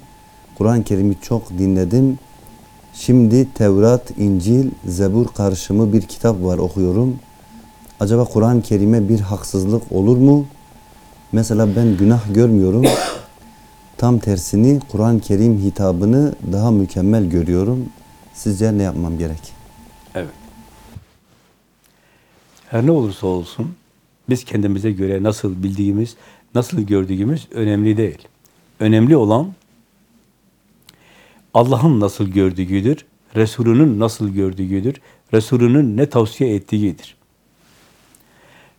Kur'an-ı Kerim'i çok dinledim. Şimdi Tevrat, İncil, Zebur karışımı bir kitap var okuyorum. Acaba Kur'an-ı Kerim'e bir haksızlık olur mu? Mesela ben günah görmüyorum. Tam tersini Kur'an-ı Kerim hitabını daha mükemmel görüyorum. Sizce ne yapmam gerek? Her ne olursa olsun biz kendimize göre nasıl bildiğimiz, nasıl gördüğümüz önemli değil. Önemli olan Allah'ın nasıl gördüğüdür, Resulünün nasıl gördüğüdür, Resulünün ne tavsiye ettiğidir.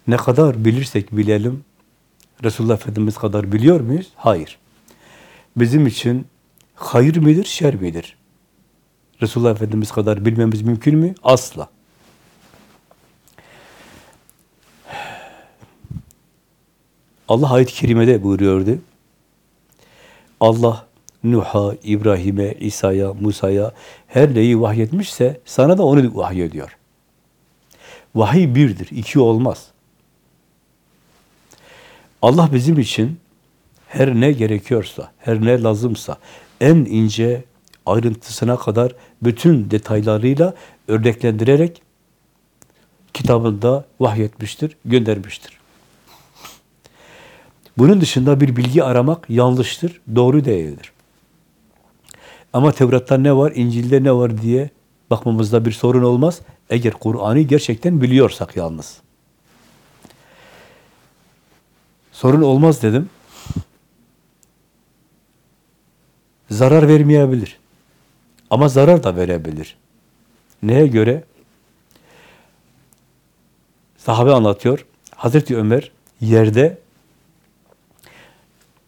Ne kadar bilirsek bilelim, Resulullah Efendimiz kadar biliyor muyuz? Hayır. Bizim için hayır midir, şer midir? Resulullah Efendimiz kadar bilmemiz mümkün mü? Asla. Allah ayet-i kerimede buyuruyordu. Allah Nuh'a, İbrahim'e, İsa'ya, Musa'ya her neyi vahyetmişse sana da onu vahyediyor. Vahiy birdir, iki olmaz. Allah bizim için her ne gerekiyorsa, her ne lazımsa, en ince ayrıntısına kadar bütün detaylarıyla örneklendirerek kitabında vahyetmiştir, göndermiştir. Bunun dışında bir bilgi aramak yanlıştır, doğru değildir. Ama Tevrat'ta ne var, İncil'de ne var diye bakmamızda bir sorun olmaz. Eğer Kur'an'ı gerçekten biliyorsak yalnız. Sorun olmaz dedim. Zarar vermeyebilir. Ama zarar da verebilir. Neye göre? Sahabe anlatıyor. Hazreti Ömer yerde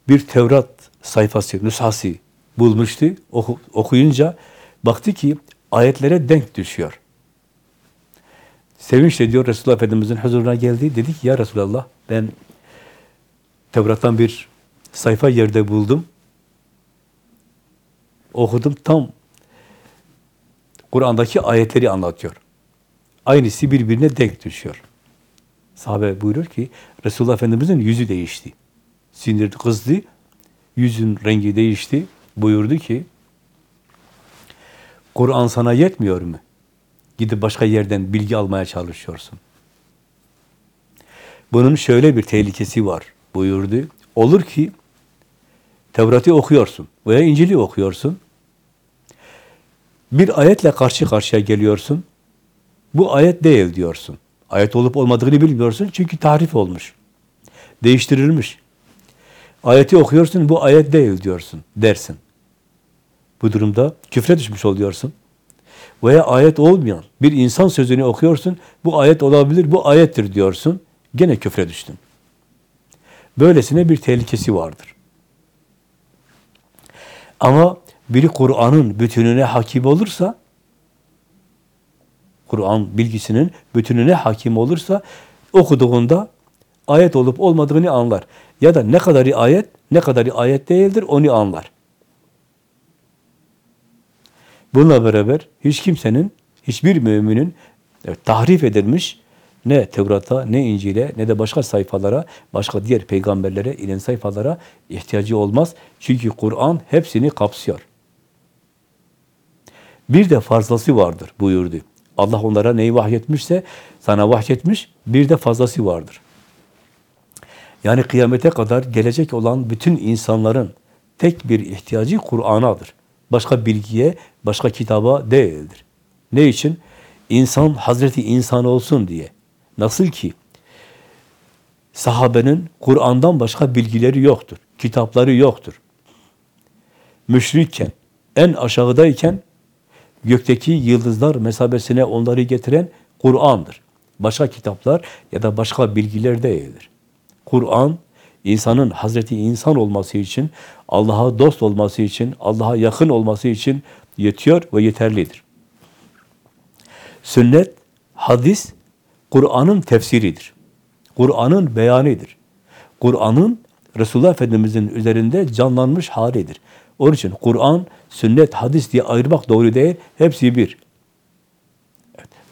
bir Tevrat sayfası, nüshası bulmuştu. Oku, okuyunca baktı ki ayetlere denk düşüyor. Sevinçle diyor Resulullah Efendimiz'in huzuruna geldi. Dedi ki ya Resulallah ben Tevrat'tan bir sayfa yerde buldum. Okudum tam Kur'an'daki ayetleri anlatıyor. Aynısı birbirine denk düşüyor. Sahabe buyurur ki Resulullah Efendimiz'in yüzü değişti. Sinirli kızdı. Yüzün rengi değişti. Buyurdu ki Kur'an sana yetmiyor mu? Gidip başka yerden bilgi almaya çalışıyorsun. Bunun şöyle bir tehlikesi var buyurdu. Olur ki Tevrat'ı okuyorsun veya İncil'i okuyorsun. Bir ayetle karşı karşıya geliyorsun. Bu ayet değil diyorsun. Ayet olup olmadığını bilmiyorsun çünkü tahrif olmuş. Değiştirilmiş. Ayeti okuyorsun bu ayet değil diyorsun dersin. Bu durumda küfre düşmüş oluyorsun. Veya ayet olmayan bir insan sözünü okuyorsun. Bu ayet olabilir, bu ayettir diyorsun. Gene küfre düştün. Böylesine bir tehlikesi vardır. Ama biri Kur'an'ın bütününe hakim olursa, Kur'an bilgisinin bütününe hakim olursa, okuduğunda ayet olup olmadığını anlar. Ya da ne kadarı ayet, ne kadarı ayet değildir onu anlar. Bununla beraber hiç kimsenin, hiçbir müminin evet, tahrif edilmiş ne Tevrat'a, ne İncil'e, ne de başka sayfalara, başka diğer peygamberlere inen sayfalara ihtiyacı olmaz. Çünkü Kur'an hepsini kapsıyor. Bir de fazlası vardır buyurdu. Allah onlara neyi vahyetmişse sana vahyetmiş, bir de fazlası vardır. Yani kıyamete kadar gelecek olan bütün insanların tek bir ihtiyacı Kur'an'adır. Başka bilgiye, başka kitaba değildir. Ne için? İnsan Hazreti insan olsun diye. Nasıl ki sahabenin Kur'an'dan başka bilgileri yoktur, kitapları yoktur. Müşrikken, en aşağıdayken gökteki yıldızlar mesabesine onları getiren Kur'an'dır. Başka kitaplar ya da başka bilgiler değildir. Kur'an, insanın Hazreti insan olması için, Allah'a dost olması için, Allah'a yakın olması için yetiyor ve yeterlidir. Sünnet, hadis, Kur'an'ın tefsiridir. Kur'an'ın beyanıdır. Kur'an'ın Resulullah Efendimiz'in üzerinde canlanmış halidir. Onun için Kur'an, sünnet, hadis diye ayırmak doğru değil. Hepsi bir.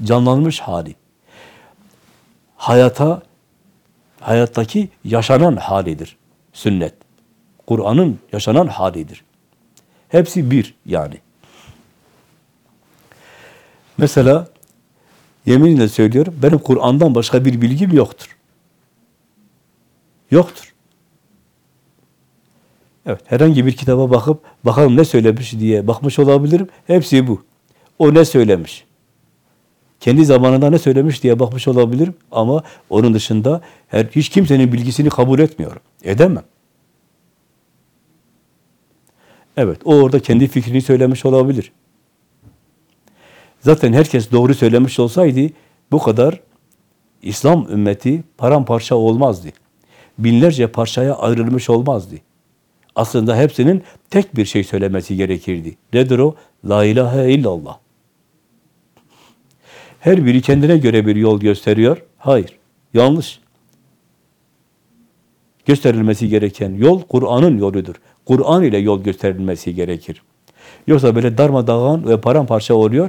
Canlanmış hali. Hayata, hayattaki yaşanan halidir sünnet. Kur'an'ın yaşanan halidir. Hepsi bir yani. Mesela yeminle söylüyorum, benim Kur'an'dan başka bir bilgim yoktur. Yoktur. Evet, herhangi bir kitaba bakıp bakalım ne söylemiş diye bakmış olabilirim. Hepsi bu. O ne söylemiş? Kendi zamanında ne söylemiş diye bakmış olabilirim ama onun dışında her hiç kimsenin bilgisini kabul etmiyorum. Edemem. Evet, o orada kendi fikrini söylemiş olabilir. Zaten herkes doğru söylemiş olsaydı bu kadar İslam ümmeti paramparça olmazdı. Binlerce parçaya ayrılmış olmazdı. Aslında hepsinin tek bir şey söylemesi gerekirdi. Nedir o? La ilahe illallah. Her biri kendine göre bir yol gösteriyor. Hayır, yanlış. Gösterilmesi gereken yol Kur'an'ın yoludur. Kur'an ile yol gösterilmesi gerekir. Yoksa böyle darmadağın ve paramparça oluyor.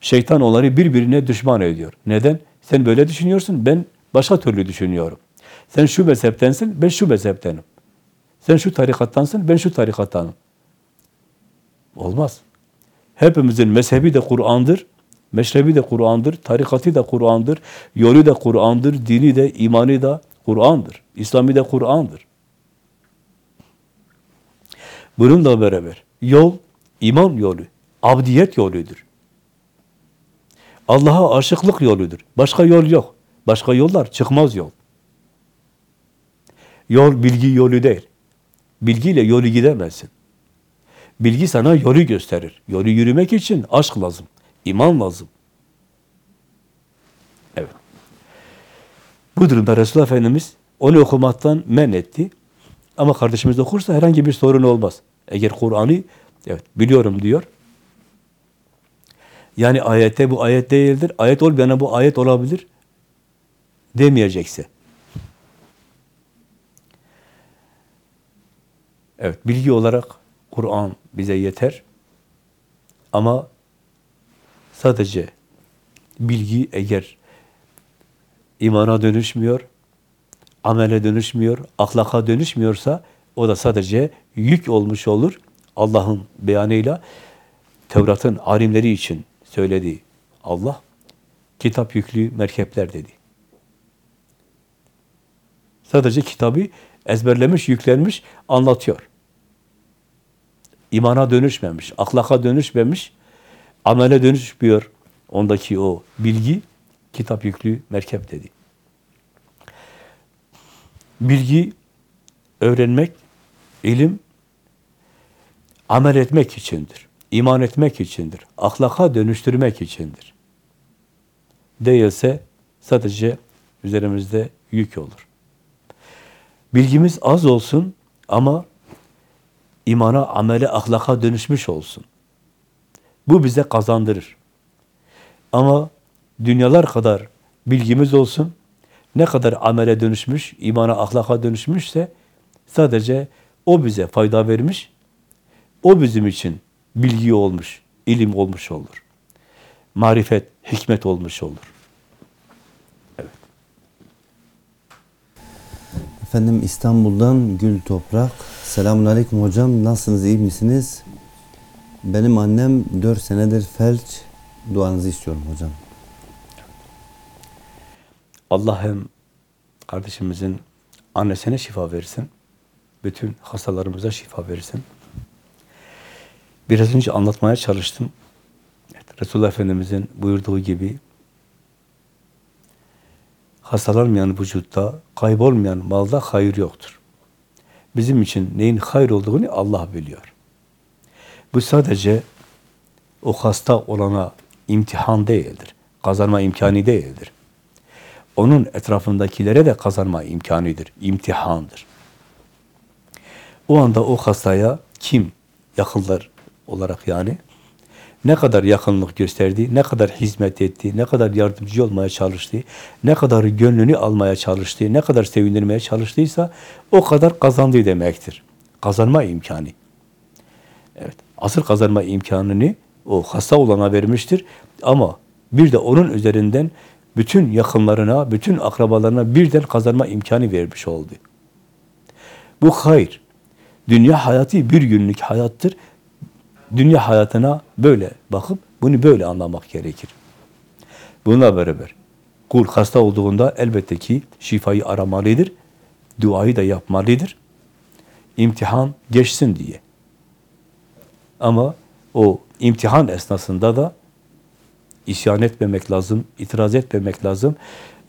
Şeytan onları birbirine düşman ediyor. Neden? Sen böyle düşünüyorsun, ben başka türlü düşünüyorum. Sen şu mezheptensin, ben şu mezheptenim. Sen şu tarikattansın, ben şu tarikattanım. Olmaz. Hepimizin mezhebi de Kur'an'dır, meşrebi de Kur'an'dır, tarikatı da Kur'an'dır, yolu da Kur'an'dır, dini de, imanı da Kur'an'dır, İslami de Kur'an'dır. Bununla beraber yol, iman yolu, abdiyet yoludur. Allah'a aşıklık yoludur. Başka yol yok. Başka yollar çıkmaz yol. Yol bilgi yolu değil. Bilgiyle yolu gidemezsin. Bilgi sana yolu gösterir. Yolu yürümek için aşk lazım. İman lazım. Evet. Bu durumda Resulullah Efendimiz onu okumaktan men etti. Ama kardeşimiz okursa herhangi bir sorun olmaz. Eğer Kur'an'ı evet biliyorum diyor. Yani ayette bu ayet değildir. Ayet olmayana bu ayet olabilir demeyecekse. Evet, bilgi olarak Kur'an bize yeter. Ama sadece bilgi eğer imana dönüşmüyor, amele dönüşmüyor, ahlaka dönüşmüyorsa o da sadece yük olmuş olur. Allah'ın beyanıyla Tevrat'ın alimleri için söylediği Allah kitap yüklü merkepler dedi. Sadece kitabı ezberlemiş, yüklenmiş, anlatıyor. İmana dönüşmemiş, ahlaka dönüşmemiş, amele dönüşmüyor. Ondaki o bilgi kitap yüklü merkep dedi. Bilgi öğrenmek, ilim amel etmek içindir. iman etmek içindir. Ahlaka dönüştürmek içindir. Değilse sadece üzerimizde yük olur. Bilgimiz az olsun ama imana, amele, ahlaka dönüşmüş olsun. Bu bize kazandırır. Ama dünyalar kadar bilgimiz olsun, ne kadar amele dönüşmüş, imana, ahlaka dönüşmüşse sadece o bize fayda vermiş, o bizim için bilgi olmuş, ilim olmuş olur. Marifet, hikmet olmuş olur. Efendim İstanbul'dan Gül Toprak. Selamun Aleyküm hocam. Nasılsınız? iyi misiniz? Benim annem 4 senedir felç. Duanızı istiyorum hocam. Allah hem kardeşimizin annesine şifa versin. Bütün hastalarımıza şifa versin. Biraz önce anlatmaya çalıştım. Evet, Resulullah Efendimiz'in buyurduğu gibi hastalanmayan vücutta, kaybolmayan malda hayır yoktur. Bizim için neyin hayır olduğunu Allah biliyor. Bu sadece o hasta olana imtihan değildir. Kazanma imkanı değildir. Onun etrafındakilere de kazanma imkanıdır. imtihandır. O anda o hastaya kim yakınlar olarak yani ne kadar yakınlık gösterdi, ne kadar hizmet etti, ne kadar yardımcı olmaya çalıştı, ne kadar gönlünü almaya çalıştı, ne kadar sevindirmeye çalıştıysa o kadar kazandı demektir. Kazanma imkanı. Evet, asıl kazanma imkanını o hasta olana vermiştir ama bir de onun üzerinden bütün yakınlarına, bütün akrabalarına birden kazanma imkanı vermiş oldu. Bu hayır. Dünya hayatı bir günlük hayattır dünya hayatına böyle bakıp bunu böyle anlamak gerekir. Bununla beraber kul hasta olduğunda elbette ki şifayı aramalıdır. Duayı da yapmalıdır. İmtihan geçsin diye. Ama o imtihan esnasında da isyan etmemek lazım, itiraz etmemek lazım.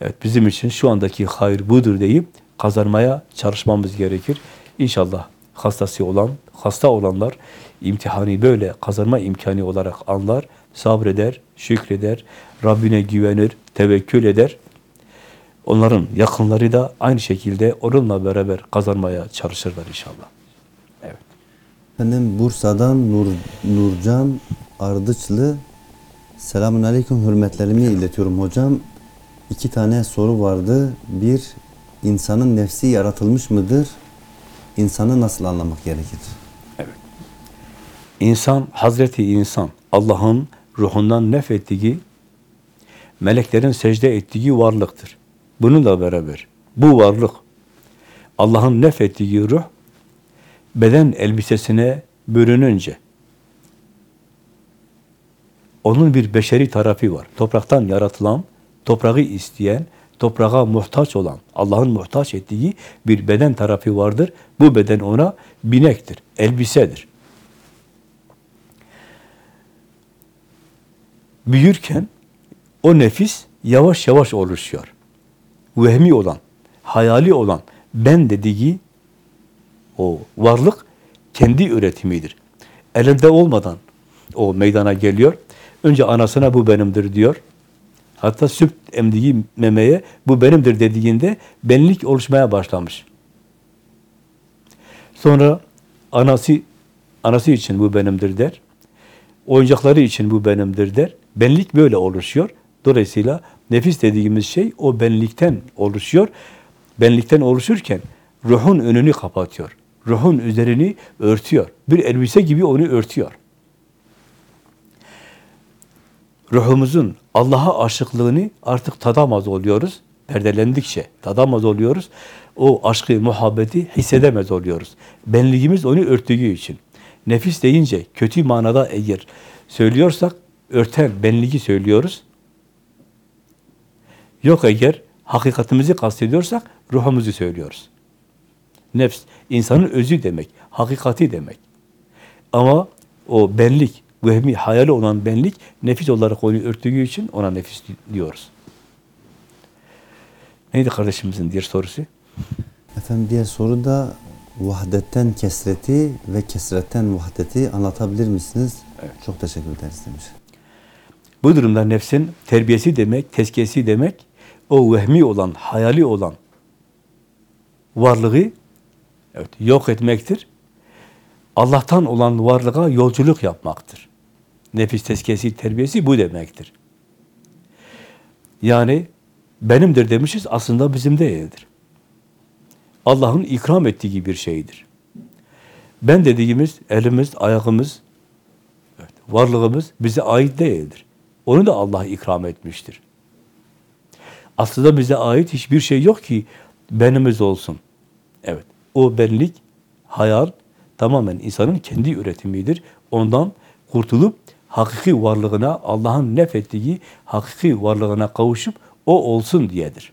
Evet bizim için şu andaki hayır budur deyip kazanmaya çalışmamız gerekir. İnşallah hastası olan, hasta olanlar imtihanı böyle kazanma imkanı olarak anlar, sabreder, şükreder, Rabbine güvenir, tevekkül eder. Onların yakınları da aynı şekilde onunla beraber kazanmaya çalışırlar inşallah. Evet. Efendim Bursa'dan Nur, Nurcan Ardıçlı. Selamun Aleyküm hürmetlerimi iletiyorum hocam. İki tane soru vardı. Bir, insanın nefsi yaratılmış mıdır? İnsanı nasıl anlamak gerekir? İnsan, Hazreti insan, Allah'ın ruhundan nefettiği, meleklerin secde ettiği varlıktır. Bununla beraber bu varlık, Allah'ın nefettiği ruh, beden elbisesine bürününce, onun bir beşeri tarafı var. Topraktan yaratılan, toprağı isteyen, toprağa muhtaç olan, Allah'ın muhtaç ettiği bir beden tarafı vardır. Bu beden ona binektir, elbisedir. büyürken o nefis yavaş yavaş oluşuyor. Vehmi olan, hayali olan ben dediği o varlık kendi üretimidir. Elinde olmadan o meydana geliyor. Önce anasına bu benimdir diyor. Hatta süt emdiği memeye bu benimdir dediğinde benlik oluşmaya başlamış. Sonra anası anası için bu benimdir der. Oyuncakları için bu benimdir der. Benlik böyle oluşuyor. Dolayısıyla nefis dediğimiz şey o benlikten oluşuyor. Benlikten oluşurken ruhun önünü kapatıyor. Ruhun üzerini örtüyor. Bir elbise gibi onu örtüyor. Ruhumuzun Allah'a aşıklığını artık tadamaz oluyoruz. perdelendikçe tadamaz oluyoruz. O aşkı, muhabbeti hissedemez oluyoruz. Benliğimiz onu örttüğü için. Nefis deyince kötü manada eğer söylüyorsak örten benliği söylüyoruz. Yok eğer hakikatimizi kastediyorsak ruhumuzu söylüyoruz. Nefs, insanın özü demek, hakikati demek. Ama o benlik, vehmi, hayali olan benlik nefis olarak onu örttüğü için ona nefis diyoruz. Neydi kardeşimizin diğer sorusu? Efendim diğer soru da vahdetten kesreti ve kesretten vahdeti anlatabilir misiniz? Evet. Çok teşekkür ederiz demiş. Bu durumda nefsin terbiyesi demek, tezkiyesi demek, o vehmi olan, hayali olan varlığı evet, yok etmektir. Allah'tan olan varlığa yolculuk yapmaktır. Nefis tezkiyesi, terbiyesi bu demektir. Yani benimdir demişiz, aslında bizim değildir. Allah'ın ikram ettiği bir şeydir. Ben dediğimiz elimiz, ayağımız, evet, varlığımız bize ait değildir. Onu da Allah ikram etmiştir. Aslında bize ait hiçbir şey yok ki benimiz olsun. Evet, o benlik, hayal tamamen insanın kendi üretimidir. Ondan kurtulup hakiki varlığına, Allah'ın nefettiği hakiki varlığına kavuşup o olsun diyedir.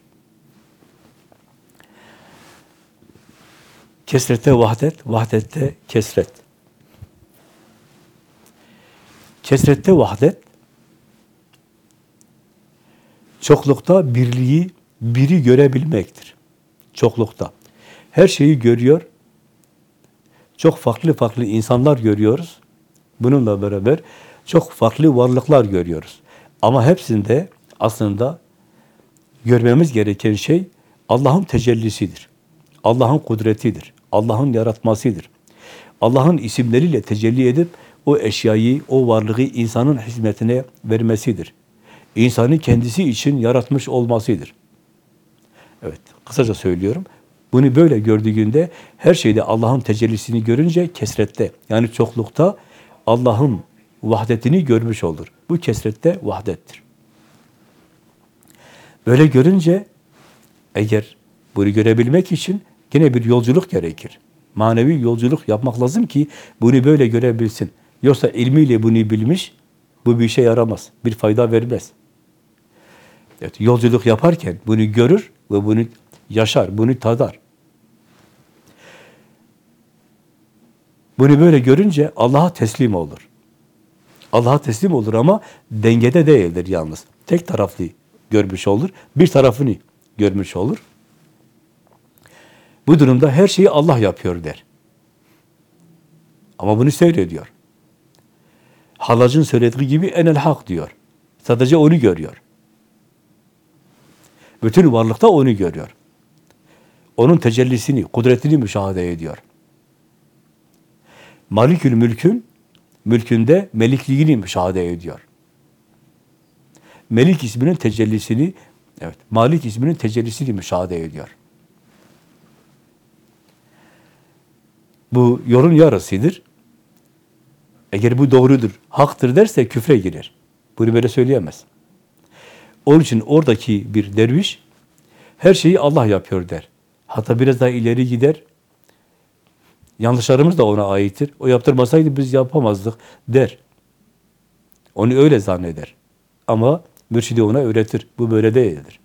Kesrette vahdet, vahdette kesret. Kesrette vahdet, çoklukta birliği, biri görebilmektir. Çoklukta. Her şeyi görüyor. Çok farklı farklı insanlar görüyoruz. Bununla beraber çok farklı varlıklar görüyoruz. Ama hepsinde aslında görmemiz gereken şey Allah'ın tecellisidir. Allah'ın kudretidir. Allah'ın yaratmasıdır. Allah'ın isimleriyle tecelli edip o eşyayı, o varlığı insanın hizmetine vermesidir. İnsanı kendisi için yaratmış olmasıdır. Evet, kısaca söylüyorum. Bunu böyle gördüğünde her şeyde Allah'ın tecellisini görünce kesrette yani çoklukta Allah'ın vahdetini görmüş olur. Bu kesrette vahdettir. Böyle görünce eğer bunu görebilmek için yine bir yolculuk gerekir. Manevi yolculuk yapmak lazım ki bunu böyle görebilsin. Yoksa ilmiyle bunu bilmiş, bu bir işe yaramaz, bir fayda vermez. Evet, yolculuk yaparken bunu görür ve bunu yaşar, bunu tadar. Bunu böyle görünce Allah'a teslim olur. Allah'a teslim olur ama dengede değildir yalnız. Tek taraflı görmüş olur, bir tarafını görmüş olur. Bu durumda her şeyi Allah yapıyor der. Ama bunu seyrediyor. Halacın söylediği gibi enel hak diyor. Sadece onu görüyor. Bütün varlıkta onu görüyor. Onun tecellisini, kudretini müşahede ediyor. Malikül mülkün, mülkünde melikliğini müşahede ediyor. Melik isminin tecellisini, evet, Malik isminin tecellisini müşahede ediyor. Bu yolun yarısıdır. Eğer bu doğrudur, haktır derse küfre girer. Bunu böyle söyleyemez. Onun için oradaki bir derviş her şeyi Allah yapıyor der. Hatta biraz daha ileri gider. Yanlışlarımız da ona aittir. O yaptırmasaydı biz yapamazdık der. Onu öyle zanneder. Ama mürşidi ona öğretir. Bu böyle değildir.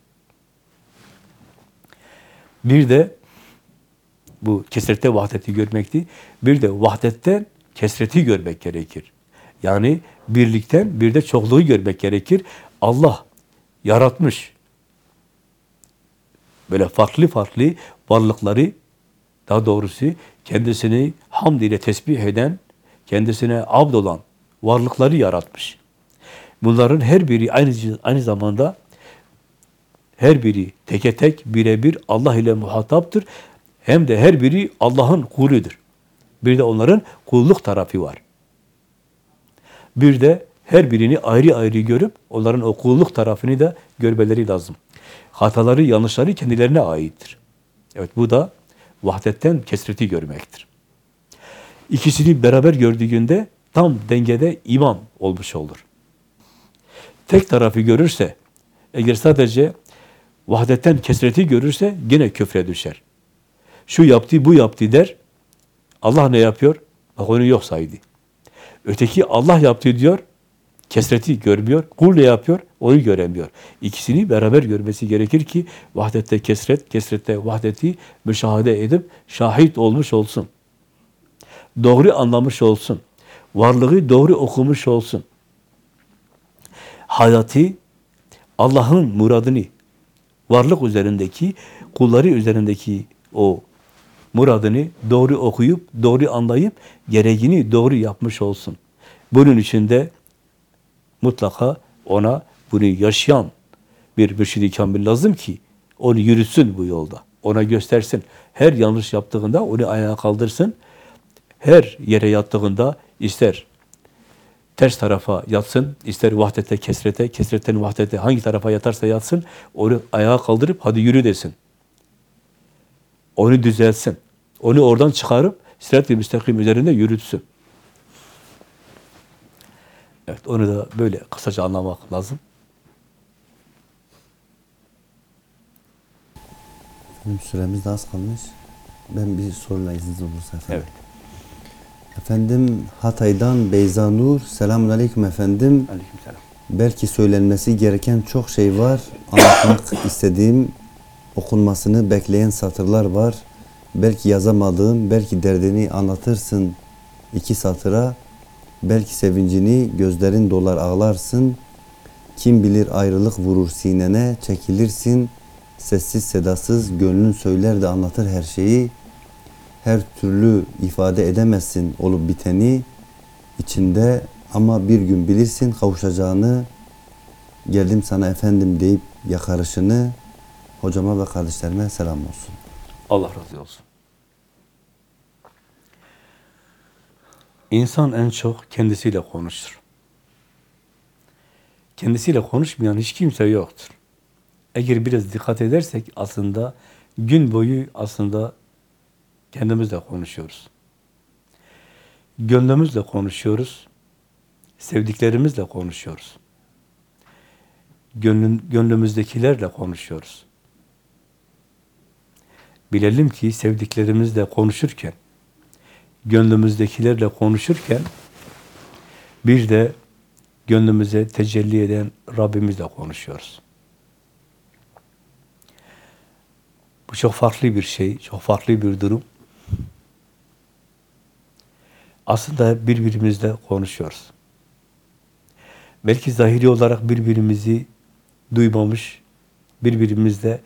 Bir de bu kesrette vahdeti görmekti. Bir de vahdetten kesreti görmek gerekir. Yani birlikten bir de çokluğu görmek gerekir. Allah yaratmış. Böyle farklı farklı varlıkları, daha doğrusu kendisini hamd ile tesbih eden, kendisine abd olan varlıkları yaratmış. Bunların her biri aynı, aynı zamanda her biri teke tek birebir Allah ile muhataptır. Hem de her biri Allah'ın kuludur. Bir de onların kulluk tarafı var. Bir de her birini ayrı ayrı görüp onların o kulluk tarafını da görmeleri lazım. Hataları, yanlışları kendilerine aittir. Evet bu da vahdetten kesreti görmektir. İkisini beraber gördüğünde tam dengede imam olmuş olur. Tek tarafı görürse, eğer sadece Vahdetten kesreti görürse gene küfre düşer. Şu yaptı, bu yaptı der. Allah ne yapıyor? Bak onu yok saydı. Öteki Allah yaptı diyor. Kesreti görmüyor. Kul ne yapıyor? Onu göremiyor. İkisini beraber görmesi gerekir ki vahdette kesret, kesrette vahdeti müşahede edip şahit olmuş olsun. Doğru anlamış olsun. Varlığı doğru okumuş olsun. Hayatı Allah'ın muradını, varlık üzerindeki, kulları üzerindeki o muradını doğru okuyup, doğru anlayıp, gereğini doğru yapmış olsun. Bunun için de mutlaka ona bunu yaşayan bir mürşid-i kamil lazım ki onu yürütsün bu yolda. Ona göstersin. Her yanlış yaptığında onu ayağa kaldırsın. Her yere yattığında ister ters tarafa yatsın, ister vahdete, kesrete, kesretten vahdete hangi tarafa yatarsa yatsın, onu ayağa kaldırıp hadi yürü desin. Onu düzeltsin. Onu oradan çıkarıp sırat-ı müstakim üzerinde yürütsün. Evet, onu da böyle kısaca anlamak lazım. Efendim süremiz de az kalmış. Ben bir soruyla izniniz olursa efendim. Evet. Efendim Hatay'dan Beyza Nur. Selamun Aleyküm efendim. Aleykümselam. Belki söylenmesi gereken çok şey var. Anlatmak istediğim, okunmasını bekleyen satırlar var. Belki yazamadığım, belki derdini anlatırsın iki satıra. Belki sevincini gözlerin dolar ağlarsın. Kim bilir ayrılık vurur sinene, çekilirsin. Sessiz sedasız gönlün söyler de anlatır her şeyi. Her türlü ifade edemezsin olup biteni içinde ama bir gün bilirsin kavuşacağını. Geldim sana efendim deyip yakarışını hocama ve kardeşlerime selam olsun. Allah razı olsun. İnsan en çok kendisiyle konuşur. Kendisiyle konuşmayan hiç kimse yoktur. Eğer biraz dikkat edersek aslında gün boyu aslında kendimizle konuşuyoruz. Gönlümüzle konuşuyoruz. Sevdiklerimizle konuşuyoruz. Gönlün, gönlümüzdekilerle konuşuyoruz. Bilelim ki sevdiklerimizle konuşurken, gönlümüzdekilerle konuşurken, bir de gönlümüze tecelli eden Rabbimizle konuşuyoruz. Bu çok farklı bir şey, çok farklı bir durum. Aslında birbirimizle konuşuyoruz. Belki zahiri olarak birbirimizi duymamış, birbirimizle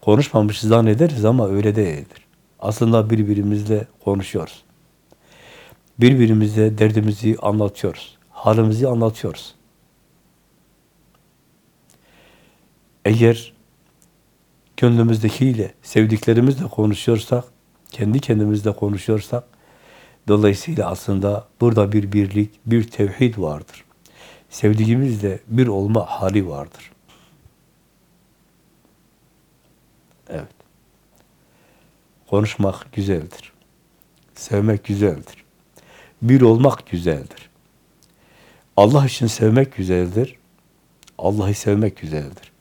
konuşmamış zannederiz ama öyle değildir. Aslında birbirimizle konuşuyoruz. Birbirimize derdimizi anlatıyoruz. Halimizi anlatıyoruz. Eğer gönlümüzdekiyle, sevdiklerimizle konuşuyorsak, kendi kendimizle konuşuyorsak, dolayısıyla aslında burada bir birlik, bir tevhid vardır. Sevdiğimizle bir olma hali vardır. Evet. Konuşmak güzeldir. Sevmek güzeldir. Bir olmak güzeldir. Allah için sevmek güzeldir. Allah'ı sevmek güzeldir.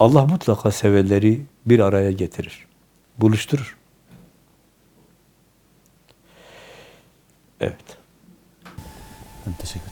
Allah mutlaka sevenleri bir araya getirir. Buluşturur. Evet. Teşekkür.